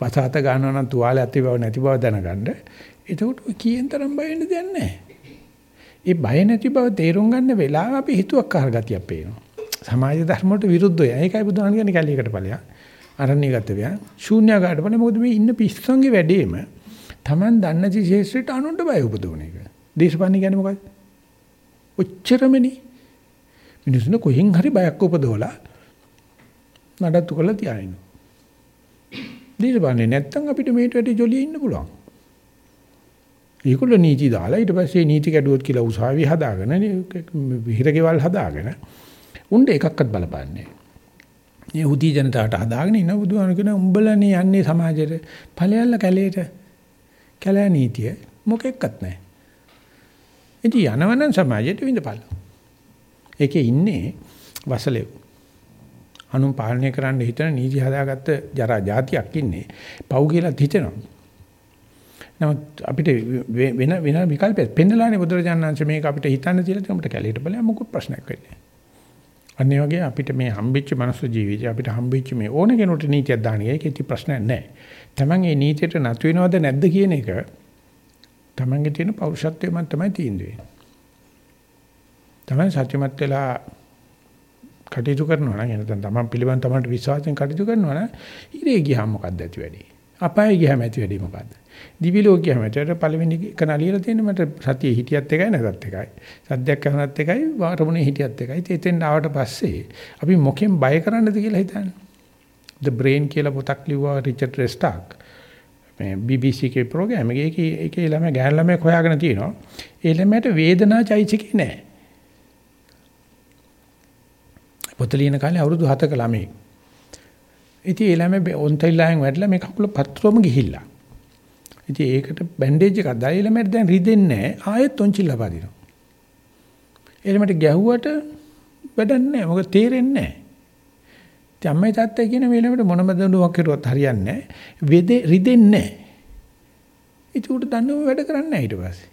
Speaker 1: වසහත ගන්නවා නම් තුවාලේ ඇති බව නැති බව දැනගන්න. එතකොට කීයෙන් තරම් බය වෙන්න දෙයක් නැහැ. ඒ බය නැති බව තේරුම් ගන්න වෙලාව අපි හිතුවක් අහර ගතියක් පේනවා. සමාජ ධර්ම වලට විරුද්ධයි. ඒකයි බුදුහාම කියන්නේ කැලියකට ඵලයක්. අරණ්‍යගත ව්‍යා ශූන්‍යගාට ඵල මොකද මේ ඉන්න පිස්සන්ගේ වැඩේම Taman දන්න ශේෂ්ත්‍රයට අනුන්ට බය උපදවන එක. දේශපාලන කියන්නේ මොකද්ද? ඔච්චරමනේ. මිනිස්සුන කොහෙන් හරි බයක් උපදවලා නඩත්තු කරලා තියාගෙන. දේශපාලනේ නැත්තම් අපිට මේට වැඩි ජොලිය ඉන්න පුළුවන්. ඒගොල්ලෝ නීති දාලා ඊට පස්සේ නීති කැඩුවොත් කියලා උසාවි හදාගෙන හිරකෙවල් හදාගෙන උණ්ඩ එකක්වත් බලපන්නේ මේ උදී ජනතාවට හදාගෙන ඉන්න බුදුහාම කියන උඹලනේ යන්නේ සමාජෙට ඵලයල්ල කැලේට කැලෑ නීතිය මොකෙක්වත් නැහැ. ඉතින් යනවනම් සමාජයට විඳපල්ල. ඒකේ ඉන්නේ වසලෙව්. අනුන් පාලනය කරන්න හිතන නීති හදාගත්ත ජරා జాතියක් ඉන්නේ. පව් කියලා හිතෙනවා. නමුත් අපිට වෙන වෙන විකල්පයක් පෙන්නලානේ බුදුරජාණන් වහන්සේ මේක අපිට හිතන්න තියලා තියෙනකොට කැලේට බලලා මොකුත් ප්‍රශ්නයක් වෙන්නේ නැහැ. අනිත් වගේ අපිට මේ හම්බෙච්ච මනුස්ස ජීවිතය අපිට හම්බෙච්ච මේ ඕන කෙනෙකුට නීතියක් දාන එක ඒකේ ප්‍රශ්නයක් නැහැ. Taman මේ නීතියට නතු වෙනවද නැද්ද කියන එක Tamanගේ තියෙන පෞරුෂත්වයෙන් තමයි තීන්දුව වෙන්නේ. Taman සත්‍යමත් වෙලා කටයුතු කරනවා නම් එනතන Taman පිළිබඳ Tamanට විශ්වාසයෙන් කටයුතු කරනවා නම් ඉරේ ගියාම මොකක්ද ඇති වෙන්නේ? අපායේ ගියාම ඇති වෙන්නේ මොකද්ද? දිවි ලෝකයේම ඇතට පළවෙනි එක නලියලා තියෙන මට සතියේ හිටියත් එකයි නැතත් එකයි. සද්දයක් අහනත් එකයි වාරමුණේ හිටියත් එකයි. ඉතින් එතෙන් ආවට පස්සේ අපි මොකෙන් බය කරන්නද කියලා හිතන්නේ. The Brain කියලා පොතක් ලිව්වා රිචඩ් රෙස්ටාක්. මේ BBC එකේ ප්‍රෝග්‍රෑම් එකේ ඒකේ ඒකේ ළමයා ගෑන ළමයා හොයාගෙන තියෙනවා. ඒ ළමයාට වේදනා චෛසිකේ නැහැ. පොත ලියන කාලේ අවුරුදු 7ක ළමයි. ඉතින් ඒ ළමයා ඔන්තයිලාෙන් වැඩලා මේ කකුල පත්‍රොම ගිහිල්ලා. ඉතින් ඒකට බැන්ඩේජ් එකක් දාලා ළමයට දැන් රිදෙන්නේ නැහැ. ආයෙත් ඔන්චිල්ල පදිනවා. එළමට ගැහුවට වැඩක් නැහැ. මොකද තේරෙන්නේ නැහැ. ඉතින් අම්මයි තාත්තයි කියන වෙලාවට මොනම දඬුවමක් කරුවත් හරියන්නේ නැහැ. වෙදේ රිදෙන්නේ නැහැ. ඒක උඩ දඬුවම වැඩ කරන්නේ නැහැ ඊට පස්සේ.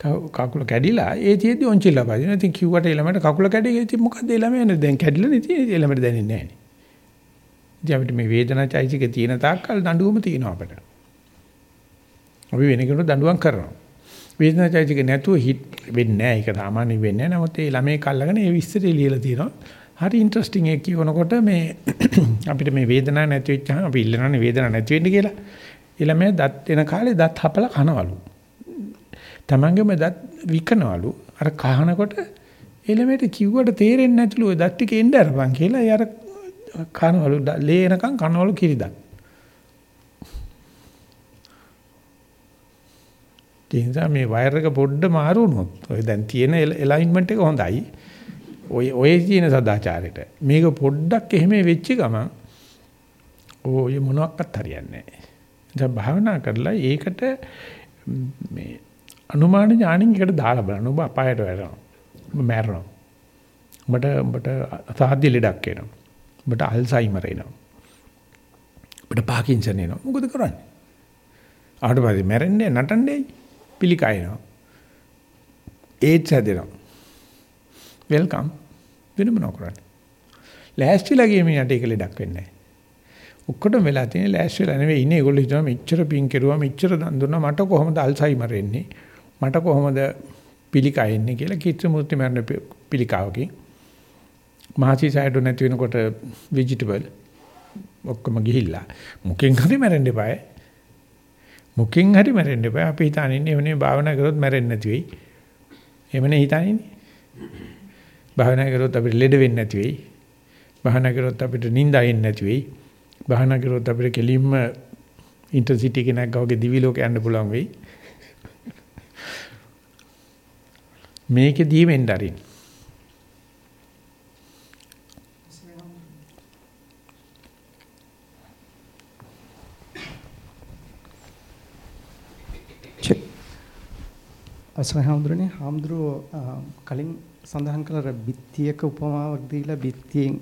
Speaker 1: කකුල කැඩිලා ඒ තියෙද්දි ඔන්චිලා පාදින. ඉතින් කිව්වට ළමයට කකුල කැඩේ ඉතින් මොකද්ද ළමයා දැන් කැඩිලා නේ තියෙන්නේ ළමයට දැනෙන්නේ නැහැ. ඉතින් අපිට මේ වේදනා චෛසිකේ තියෙන තාක්කල් දඬුවම තියෙනවා අපිට. අපි වෙන කෙනෙකුට දඬුවම් කරනවා. වේදනා චෛසිකේ නැතුව හිට වෙන්නේ නැහැ. ඒක සාමාන්‍ය වෙන්නේ නැහැ. නමුත් ඒ ළමයි කල්ලාගෙන ඒ විස්තරය ලියලා තියෙනවා. හරි ඉන්ටරෙස්ටිං එක කියනකොට මේ අපිට මේ වේදනාවක් නැති වෙච්චාම අපි ඉල්ලනනේ වේදනාවක් නැති වෙන්න කියලා. ඊළමයා දත් එන කාලේ දත් හපලා කනවලු. තමන්ගේම දත් විකනවලු. අර කහනකොට එළමෙට කිව්වට තේරෙන්නේ නැතිලු ඔය දත් ටික එන්න අරපන් කියලා. ඒ අර කනවලු ලේ එනකන් කනවලු කිරිදත්. ඒ නිසා මේ වයර් එක පොඩ්ඩ මාරු වුණොත් ඔය දැන් තියෙන එලයින්මන්ට් එක හොඳයි. ඔය ඔය තියෙන සදාචාරෙට මේක පොඩ්ඩක් එහෙම වෙච්ච ගමන් ඔය මොනවත් හරියන්නේ නැහැ. දැන් භාවනා කරලා ඒකට මේ අනුමාන ඥාණින් එකට දාලා බලන්න. ඔබ අපායට වැටෙනවා. ඔබ මැරෙනවා. ඔබට ඔබට අසාධ්‍ය ලෙඩක් එනවා. ඔබට අල්සයිමර් එනවා. ඔබට පාකින්සන් එනවා. මොකද කරන්නේ? ආවට පස්සේ මැරෙන්නේ නටන්නේ පිළිකයනවා. ඒඩ්ස් හැදෙනවා. වෙල්කම් වෙන මොනව කරන්නේ? ලෑස්තිලා ගිය මිනිහට ඒක ලෙඩක් වෙන්නේ නැහැ. ඔක්කොටම වෙලා තියෙන ලෑස්තිලා නෙවෙයි ඉන්නේ ඒගොල්ලෝ හිතනවා මෙච්චර පින් කෙරුවා මෙච්චර දන් දුන්නා මට කොහොමද අල්සයිමර් එන්නේ? මට කොහොමද පිළිකා එන්නේ කියලා කිත්‍රමූර්ති මරණ පිළිකාවකින්. මහසි සයිඩු නැති වෙනකොට ভেජිටබල් ඔක්කොම ගිහිල්ලා. මුකෙන් හරි මැරෙන්න එපායි. මුකෙන් හරි මැරෙන්න එපා අපි හිතාන ඉන්නේ එවනේ භාවනා කරොත් මැරෙන්නේ නැති වෙයි. එමනේ හිතානින්නේ? භාවනා කරොත් අපිට ලෙඩ වෙන්නේ නැති වෙයි. භාවනා කරොත් අපිට නිින්ද එන්නේ නැති වෙයි. භාවනා කරොත් අපිට කෙලින්ම ඉන්ටර්සිටි කෙනෙක් ගාවගේ දිවි ලෝක යන්න පුළුවන් වෙයි. මේකෙදී වෙන්න ආරින්.
Speaker 5: අසරණ හාමුදුරනේ හාමුදුරුවෝ කලින් සඳහන් කළ බිත්තියක උපමාවක් දීලා බිත්තියෙන්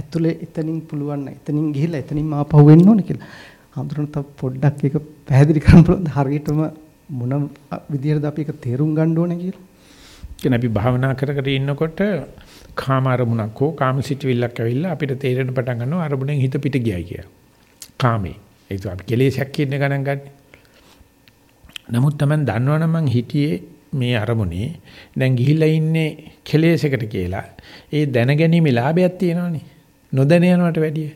Speaker 5: ඇතුලේ එතනින් පුළුවන් එතනින් ගිහිල්ලා එතනින් ආපහු වෙන්න ඕනේ කියලා. හාමුදුරනේ තව පොඩ්ඩක් ඒක පැහැදිලි කරන්න පුළුවන්ද හරියටම මොන විදියටද අපි ඒක තේරුම් ගන්න ඕනේ කියලා?
Speaker 1: කියන්නේ අපි භාවනා කර කර ඉන්නකොට කාම අරමුණක් හෝ කාම සිතුවිල්ලක් ඇවිල්ලා අපිට තේරෙන පටන් ගන්නවා අරමුණෙන් හිත පිට ගියයි කියලා. කාමේ. ඒක අපි කෙලෙසක් කියන ගණන් ගන්න. නමුත් Taman දන්නවනම් මං හිතියේ මේ අරමුණේ දැන් ගිහිල්ලා ඉන්නේ කෙලෙසකට කියලා. ඒ දැනගැනීමේ ලාභයක් තියෙනවනේ. නොදැන යනවට වැඩිය.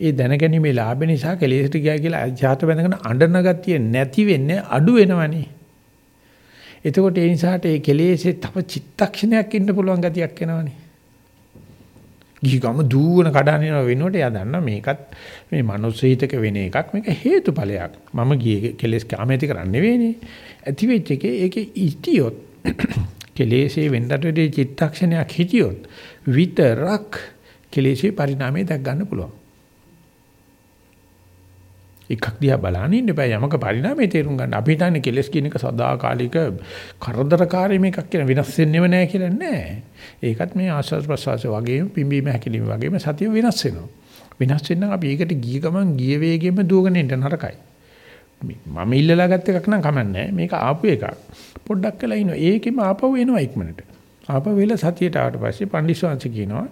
Speaker 1: ඒ දැනගැනීමේ ලාභ නිසා කෙලෙසට ගියා කියලා අජාත බඳගෙන අඬන ගතිය නැති වෙන්නේ අඩු වෙනවනේ. එතකොට ඒ නිසාට ඒ කෙලෙසේ තව චිත්තක්ෂණයක් ඉන්න පුළුවන් ගතියක් එනවනේ. ගිහිගම දුවන කඩන වෙනකොට එයා දන්නා මේකත් මේ මනුස්ස හිතක වෙන එකක් මේක හේතුඵලයක්. මම ගියේ කෙලෙස් කාමේති කරන්නේ නෙවෙයිනේ. ඇති වෙච්ච එකේ ඒකේ ඉතියොත් කෙලෙසේ වෙන්නට වෙදී චිත්තක්ෂණයක් හිටියොත් විතරක් කෙලෙසේ පරිණාමය දැක් ගන්න පුළුවන්. එකක් දිහා බලන්න ඉන්න බෑ යමක පරිණාමය තේරුම් ගන්න. අපි හිතන්නේ කෙලස් කියන එක සදාකාලික කරදරකාරී මේකක් කියන වෙනස් වෙන්නේම නෑ කියලා නෑ. ඒකත් මේ ආස්වාද ප්‍රසවාස වගේම පිම්බීම හැකිලිම වගේම සතිය වෙනස් වෙනවා. වෙනස් වෙන්න අපි ඒකට ගිය ගමන් ගිය වේගෙම දුවගෙන ඉන්න නරකයි. මම ඉල්ලලා ගත්ත එකක් නම් කමන්නේ මේක ආපු එකක්. පොඩ්ඩක් වෙලා ඉනවා. ඒකෙම ආපහු එනවා ඉක්මනට. ආපහු වෙලා සතියට ආවට පස්සේ පන්දිස්වාංශ කියනවා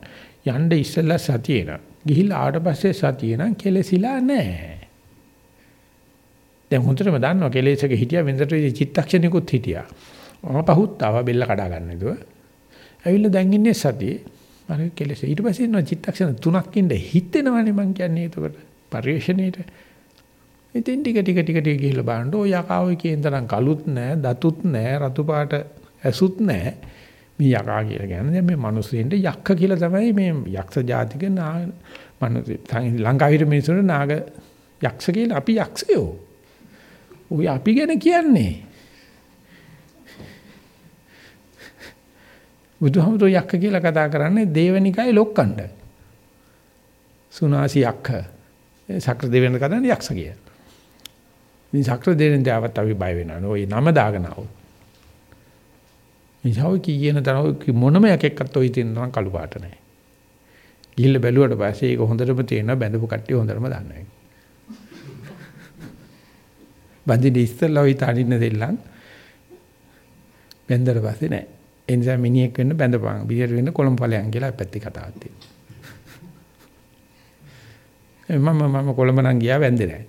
Speaker 1: යන්න ඉස්සෙල්ලා සතිය එනවා. ගිහිල්ලා ආවට පස්සේ සතිය නම් කෙලසිලා නැහැ. දැන් හොඳටම දන්නවා කෙලෙසක හිටියා වෙනදට චිත්තක්ෂණිකුත් හිටියා. ආපහුත් ආවා බෙල්ල කඩා ගන්න නේද? ඇවිල්ලා දැන් ඉන්නේ සතියේ. අර කෙලෙස ඊට පස්සේ ඉන්නවා චිත්තක්ෂණ තුනක් ඉඳ හිතෙනවනේ මං කියන්නේ ඒකට පරිශ්‍රණයට. ඉතින් ටික ටික ටික ටික ගිහිල්ලා බලන්න ඔය යකාවයි කියන තරම් කළුත් නැහැ, දතුත් නැහැ, රතු පාට ඇසුත් නැහැ. මේ යකා කියලා කියන්නේ දැන් මේ මිනිස්සුන්ට යක්ක කියලා තමයි මේ යක්ෂ ජාතික නාග මනුස්ස ලංකාවේ මිනිස්සුන්ට නාග යක්ෂ කියලා අපි යක්ෂයෝ. ඔය අපි ගැන කියන්නේ. බුදුහමතු යක්ක කියලා කතා කරන්නේ දේවනිකයි ලොක්කණ්ඩ. සුනාසි යක්ක. සක්‍ර දෙවියන් කතාන්නේ යක්ෂ කියලා. ඉතින් සක්‍ර දෙවියන් දාවත් අපි බය වෙනවා. ඔය නම දාගෙන ආවොත්. නිසා ඔය කියන තරම් මොනම එකෙක්වත් ඔය තියෙන තරම් කළු පාට නැහැ. ගිහිල්ලා බැලුවට පස්සේ ඒක හොඳටම තේරෙනවා බැඳපු කට්ටිය හොඳටම දන්නවා. බඳින්න ඉස්සෙල්ලා ওই තනින්න දෙල්ලන් බැඳලා පස්සේ නෑ. ඒ නිසා මිනිහෙක් වෙන්න බැඳපන්. බියර වෙන්න කොළඹ ඵලයන් කියලා පැත්තේ කතාවක් තියෙනවා. මම මම කොළඹ නම් ගියා වැන්දේ නෑ.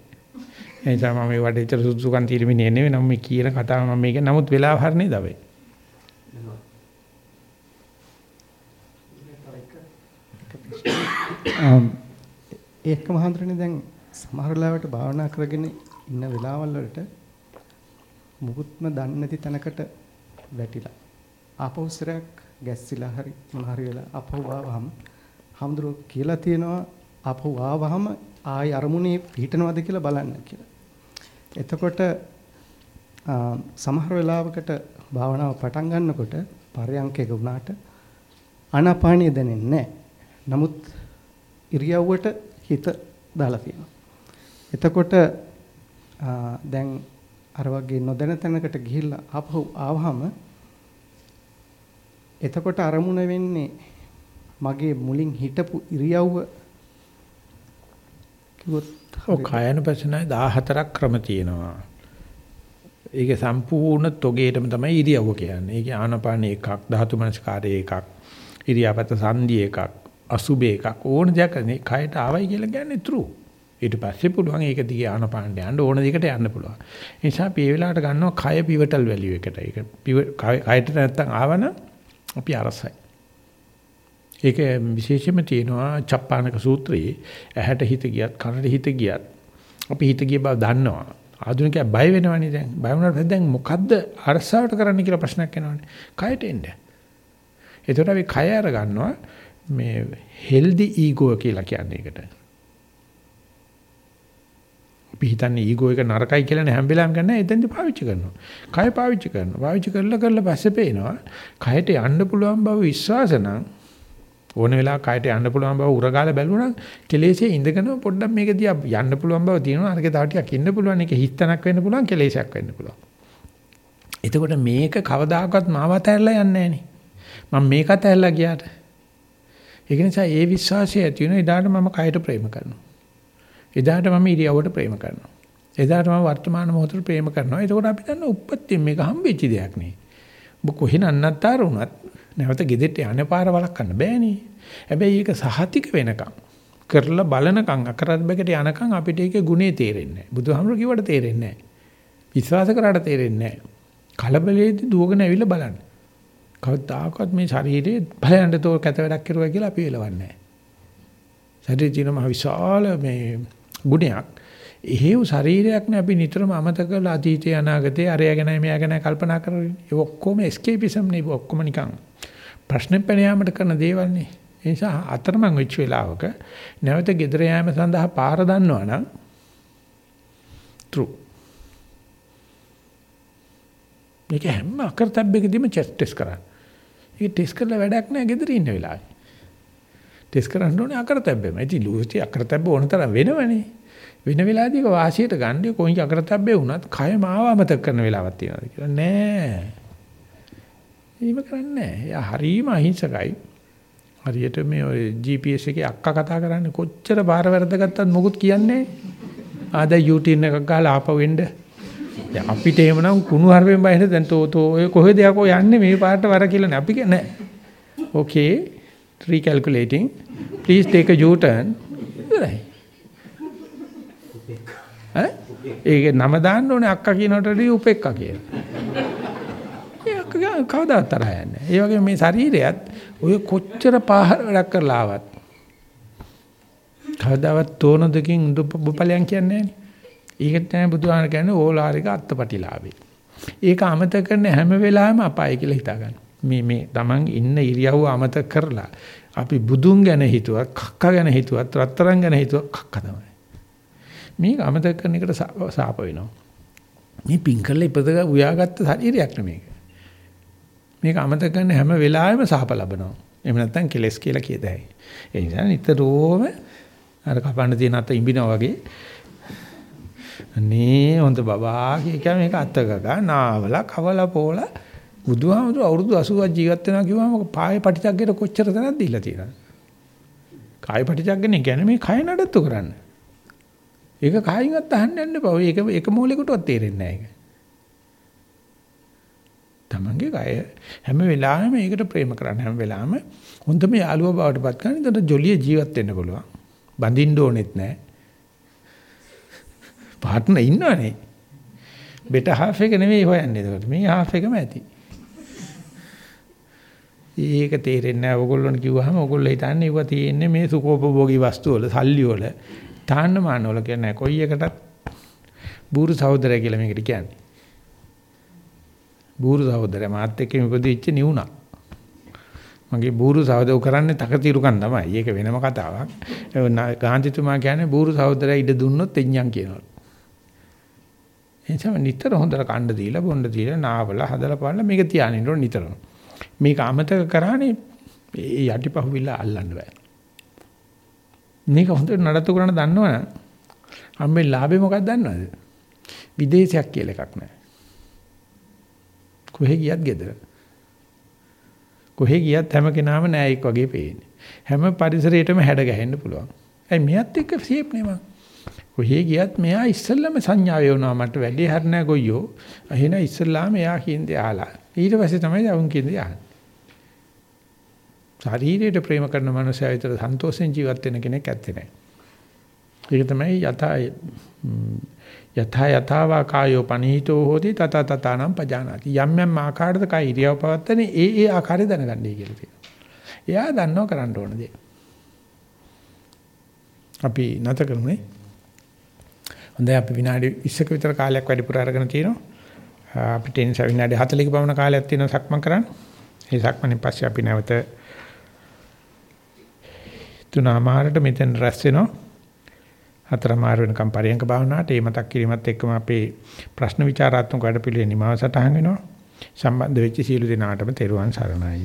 Speaker 1: ඒ නිසා මම මේ වටේතර සුසුකන් තීරමිනේ නෙවෙයි නම් මේ කියන කතාව මම මේක නමුත් වෙලාව හරිනේ දවේ.
Speaker 5: ඒක මහන්තරනේ දැන් සමහර වෙලාවට භාවනා කරගෙන ඉන්න වෙලාවල් වලට මුකුත්ම දන්නේ නැති තැනකට වැටිලා ආපෞසරයක් ගැස්සිලා හරි මොන හරි වෙලා ආපහු ආවහම හම්දුර කියලා තියෙනවා ආපහු ආවහම ආයි අරමුණේ පිහිටනවද කියලා බලන්න කියලා. එතකොට සමහර වෙලාවකට භාවනාව පටන් ගන්නකොට පරයන්කේක වුණාට ආනාපානිය දැනෙන්නේ නැහැ. නමුත් ඉරියව්වට හිත දාලා තියෙනවා. එතකොට දැන් අර වගේ නොදැන තැනකට ගිහිල්ලා ආපහු ආවහම එතකොට අරමුණ වෙන්නේ මගේ මුලින් හිටපු ඉරියව්ව
Speaker 1: කිව්වොත් ඔව් කායනුපසනාවේ 14ක් ක්‍රම තියෙනවා. ඒක සම්පූර්ණ තොගේටම තමයි ඉරියව්ව කියන්නේ. ඒක ආනපාන එකක්, ධාතු මනස්කාරය එකක්, ඉරියාපත සංදි එකක්, අසුබේ එකක් ඕන දෙයක් නේ කයට ආවයි කියලා කියන්නේ true. ඊට පස්සේ පුළුවන් ඒක දිගේ ආනපානට යන්න ඕන දෙයකට යන්න පුළුවන්. ඒ නිසා අපි මේ වෙලාවට ගන්නවා කය පිවටල් වැලියු එකට. ඒක කයට නැත්තම් ආවන අපි අරසයි. ඒක විශේෂයෙන්ම තියෙනවා චප්පානක සූත්‍රයේ ඇහැට හිත ගියත් කනට හිත ගියත් අපි හිත ගිය බව දන්නවා. ආධුනිකයා බය වෙනවනේ දැන්. බය වුණාට දැන් මොකද්ද අරසාවට කරන්න කියලා ප්‍රශ්නයක් එනවනේ. කයට එන්න. ඒතකොට අපි කය අර ගන්නවා මේ හෙල්දි ඊගෝ කියලා කියන්නේ ඒකට. අපි හිතන්නේ ඊගෝ එක නරකයි කියලා නේ හැම වෙලාවෙම ගන්න එතෙන්දි පාවිච්චි කරනවා. කය පාවිච්චි කරනවා. පාවිච්චි කරලා කරලා පස්සේ පේනවා කයට යන්න පුළුවන් බව විශ්වාස නම් ඕන වෙලාවක කයට යන්න පුළුවන් බව උරගාලා බැලුණා කෙලෙසේ ඉඳගෙන පොඩ්ඩක් මේක දිහා යන්න පුළුවන් බව තියෙනවා. අරක තව ටිකක් ඉන්න පුළුවන්. ඒක හිතනක් වෙන්න පුළුවන් කෙලෙසයක් වෙන්න පුළුවන්. එතකොට මේක කවදාකවත් මාව අතහැරලා යන්නේ නැහැ මම මේක අතහැරලා ගියාට. ඒක නිසා ඒ විශ්වාසය ඇති වෙන එදාට මම කයට ප්‍රේම කරනවා. එදාට මම ඉරියව්වට ප්‍රේම කරනවා. එදාට මම වර්තමාන මොහොතට ප්‍රේම කරනවා. එතකොට අපි දන්න උප්පත්තිය මේක හම්බෙච්ච දෙයක් නේ. ඔබ කොහෙන් අන්නත්තර වුණත් නැවත ගෙදෙට්ට යන්න පාර වළක්වන්න බෑනේ. හැබැයි ඒක සහතික වෙනකම් කරලා බලනකම් අකරද්බකට යනකම් අපිට ඒකේ ගුණේ තේරෙන්නේ නැහැ. බුදුහාමුදුරු කිව්වට තේරෙන්නේ නැහැ. විශ්වාස කරාට තේරෙන්නේ නැහැ. කලබලයේදී දුවගෙන ඇවිල්ලා බලන්න. කවදාකවත් මේ ශරීරේ බලයන්ට තෝ කැත වැඩක් කරුවා කියලා අපි වෙලවන්නේ නැහැ. ශරීරේ තියෙන මහ විශාල මේ ගුණයක්. එහෙව් ශරීරයක් නේ අපි නිතරම අමතක කරලා අතීතය අනාගතය අරය ගැන මෙයා ගැන කල්පනා කරන්නේ. ඒ ඔක්කොම escapeism නේ ඔක්කොම නිකන් ප්‍රශ්න පැනයාමට කරන දේවල් නේ. ඒ නිසා අතරමං වෙච්ච වෙලාවක නැවත ගෙදර යෑම සඳහා පාර දන්නවනම් true. මේක හැම අකරතැබ්බෙකදීම ටෙස්ට් කරන්න. ඒක ටෙස්ට් කරලා වැඩක් නැහැ ගෙදර ඉන්න වෙලාවේ. ටෙස්ට් කරන්න ඕනේ අකරතැබ්බෙම. ඉතින් ලූස්ටි අකරතැබ්බ ඕන තරම් වෙනවනේ. වෙන වෙලාවදී ඒක වාසියට ගන්නේ කොයි අකරතැබ්බේ වුණත් කය මාව අමතක කරන වෙලාවක් තියෙනවා කියලා නෑ. එහෙම කරන්නේ නෑ. එයා හරීම අහිංසකයි. හරියට මේ ඔය GPS එකේ අක්කා කතා කරන්නේ කොච්චර බාර වැරද්දගත්තත් මොකුත් කියන්නේ නෑ. ආ දැන් U-turn එකක් ගහලා ආපහු එන්න. දැන් අපිට එහෙමනම් කුණු හarpen බයින දැන් තෝ තෝ ඔය කොහෙද යකෝ යන්නේ මේ පාට වර කියලා නෑ. අපි කියන්නේ නෑ. Okay recalculating please take a u-turn ඉවරයි ඈ? ඒක නම දාන්න ඕනේ අක්කා කියනකොටදී උපෙක්කා කියලා. ඒ අක්කා කවදාවත් තරහ යන්නේ ඒ වගේ මේ ශරීරයත් ඔය කොච්චර පාහර වැඩක් කරලා ආවත් කවදාවත් තෝන දෙකින් දුප්පලයන් කියන්නේ නැහැ ඒකට තමයි බුදුහාම කියන්නේ ඕලාරික අත්පටිලාභේ. ඒක අමතක කරන හැම වෙලාවෙම අපාය කියලා හිතා ගන්න මේ මේ Taman ඉන්න ඉරියව්ව අමතක කරලා අපි බුදුන් ගැන හිතුවත් කක්ක ගැන හිතුවත් රත්තරන් ගැන හිතුවත් කක්ක තමයි. මේක අමතක කරන එකට සාප වෙනවා. මේ පිංකල්ල ඉපදග උයාගත්ත ශරීරයක් නෙමේක. මේක අමතක කරන හැම වෙලාවෙම සාප ලබනවා. එහෙම නැත්නම් කෙලස් කියලා කියද හැයි. ඒ නිසා නිතරම අර කපන්න තියෙන අත ඉඹිනා වගේ අනේ හොඳ බබා කිය මේක අත්තක ගන්නාවල කවල පොලා බුදුහාමුදුරුවෝ අවුරුදු 80ක් ජීවත් වෙනවා කිව්වම පායේ පටිචක්කේට කොච්චර තැනක් දීලා තියෙනවද? කාය පටිචක්කනේ කියන්නේ මේ කය නඩත්තු කරන්න. ඒක කායින්වත් අහන්න යන්න එපා. ඒක එක මූලයකටවත් තේරෙන්නේ නැහැ ඒක. තමන්ගේ කය හැම වෙලාවෙම ඒකට ප්‍රේම කරන්න හැම වෙලාවෙම හොඳම යාළුවා බවට පත් කරගෙන ඉතින් ජොලිය ජීවත් වෙන්න පුළුවන්. බඳින්න ඕනෙත් නැහැ. පාර්ට්නර් ඉන්නවනේ. බෙට හාෆ් එක නෙමෙයි හොයන්නේ ඒකට. මේ හාෆ් එකම ඇති. ඒක තේරෙන්නේ නැහැ. ඕගොල්ලෝන් කිව්වහම ඕගොල්ලෝ හිතන්නේ ඒවා තියෙන්නේ මේ සුඛෝපභෝගී වස්තු වල, සල්ලි වල, තාන්න මානවල කියන්නේ කොයි එකටත් බూరు සහෝදරය කියලා මේකට කියන්නේ. බూరు සහෝදරය මාත් එක්ක ඉපදිච්ච නිවුණා. මගේ බూరు සහෝදරව කරන්නේ තකතිරුකම් තමයි. ඒක වෙනම කතාවක්. ගාන්ධිතුමා කියන්නේ බూరు සහෝදරය ඉඩ දුන්නොත් එඤ්ඤම් කියනවා. එනිසා නිතර හොඳට කණ්ඩ දීලා බොණ්ඩ දීලා නාවල හදලා පාන්න මේක තියාගෙන ඉන්න නිතරම. මේක අමතක කරානේ යටිපහුවිලා අල්ලන්න බෑ. මේක හොඳට නඩත්තු කරන්න දන්නවනම් අම්මේ ලාභේ මොකක්ද දන්නවද? විදේශයක් කියලා එකක් නැහැ. කොහෙ ගියත් ගෙදර. කොහෙ ගියත් හැම කෙනාම නෑ එක් වගේ පේන්නේ. හැම පරිසරයකටම හැඩ ගැහෙන්න පුළුවන්. ඇයි මෙයත් එක්ක ෂේප් නේ මං. කොහේ ගියත් මෙයා ඉස්සල්ලාම සංඥා වේවනවා මට වැඩි හරිනෑ ගොයියෝ. එහෙනම් ඉස්සල්ලාම එයා කියන දේ අහලා. ඊට පස්සේ තමයි වුන් කියන දේ අහන්නේ. ශරීරයට ප්‍රේම කරන මනුස්සයා විතර සන්තෝෂෙන් ජීවත් වෙන කෙනෙක් ඇත්තේ නැහැ. ඒක තමයි යථා යථා යථාවා කායෝ පනීතෝ හෝති තත තතානම් පජානාති. යම් යම් ආකාරයකට කය ඉරියව් පවත්තනේ ඒ ඒ ආකාරය දැනගන්නයි කියලා තියෙනවා. එයා දන්නව කරන්න ඕන දේ. අපි නැත කරමුනේ. හොඳයි අපි විනාඩි 20ක විතර කාලයක් වැඩිපුර අරගෙන තියෙනවා. අපිට එනිස විනාඩි 40ක පමණ කාලයක් තියෙනවා සක්මන් කරන්න. ඒ සක්මනේ පස්සේ අපි නැවත තුනමාරට මෙතෙන් රැස් වෙනවා. හතරමාර වෙනකම් පරියංක භාවනාවට ඒ මතක් කිරීමත් එක්කම අපේ ප්‍රශ්න විචාරාත්මක වැඩපිළිවෙල නිමාව සටහන් වෙනවා. සම්බන්ධ වෙච්ච සීල දෙනාටම තෙරුවන් සරණයි.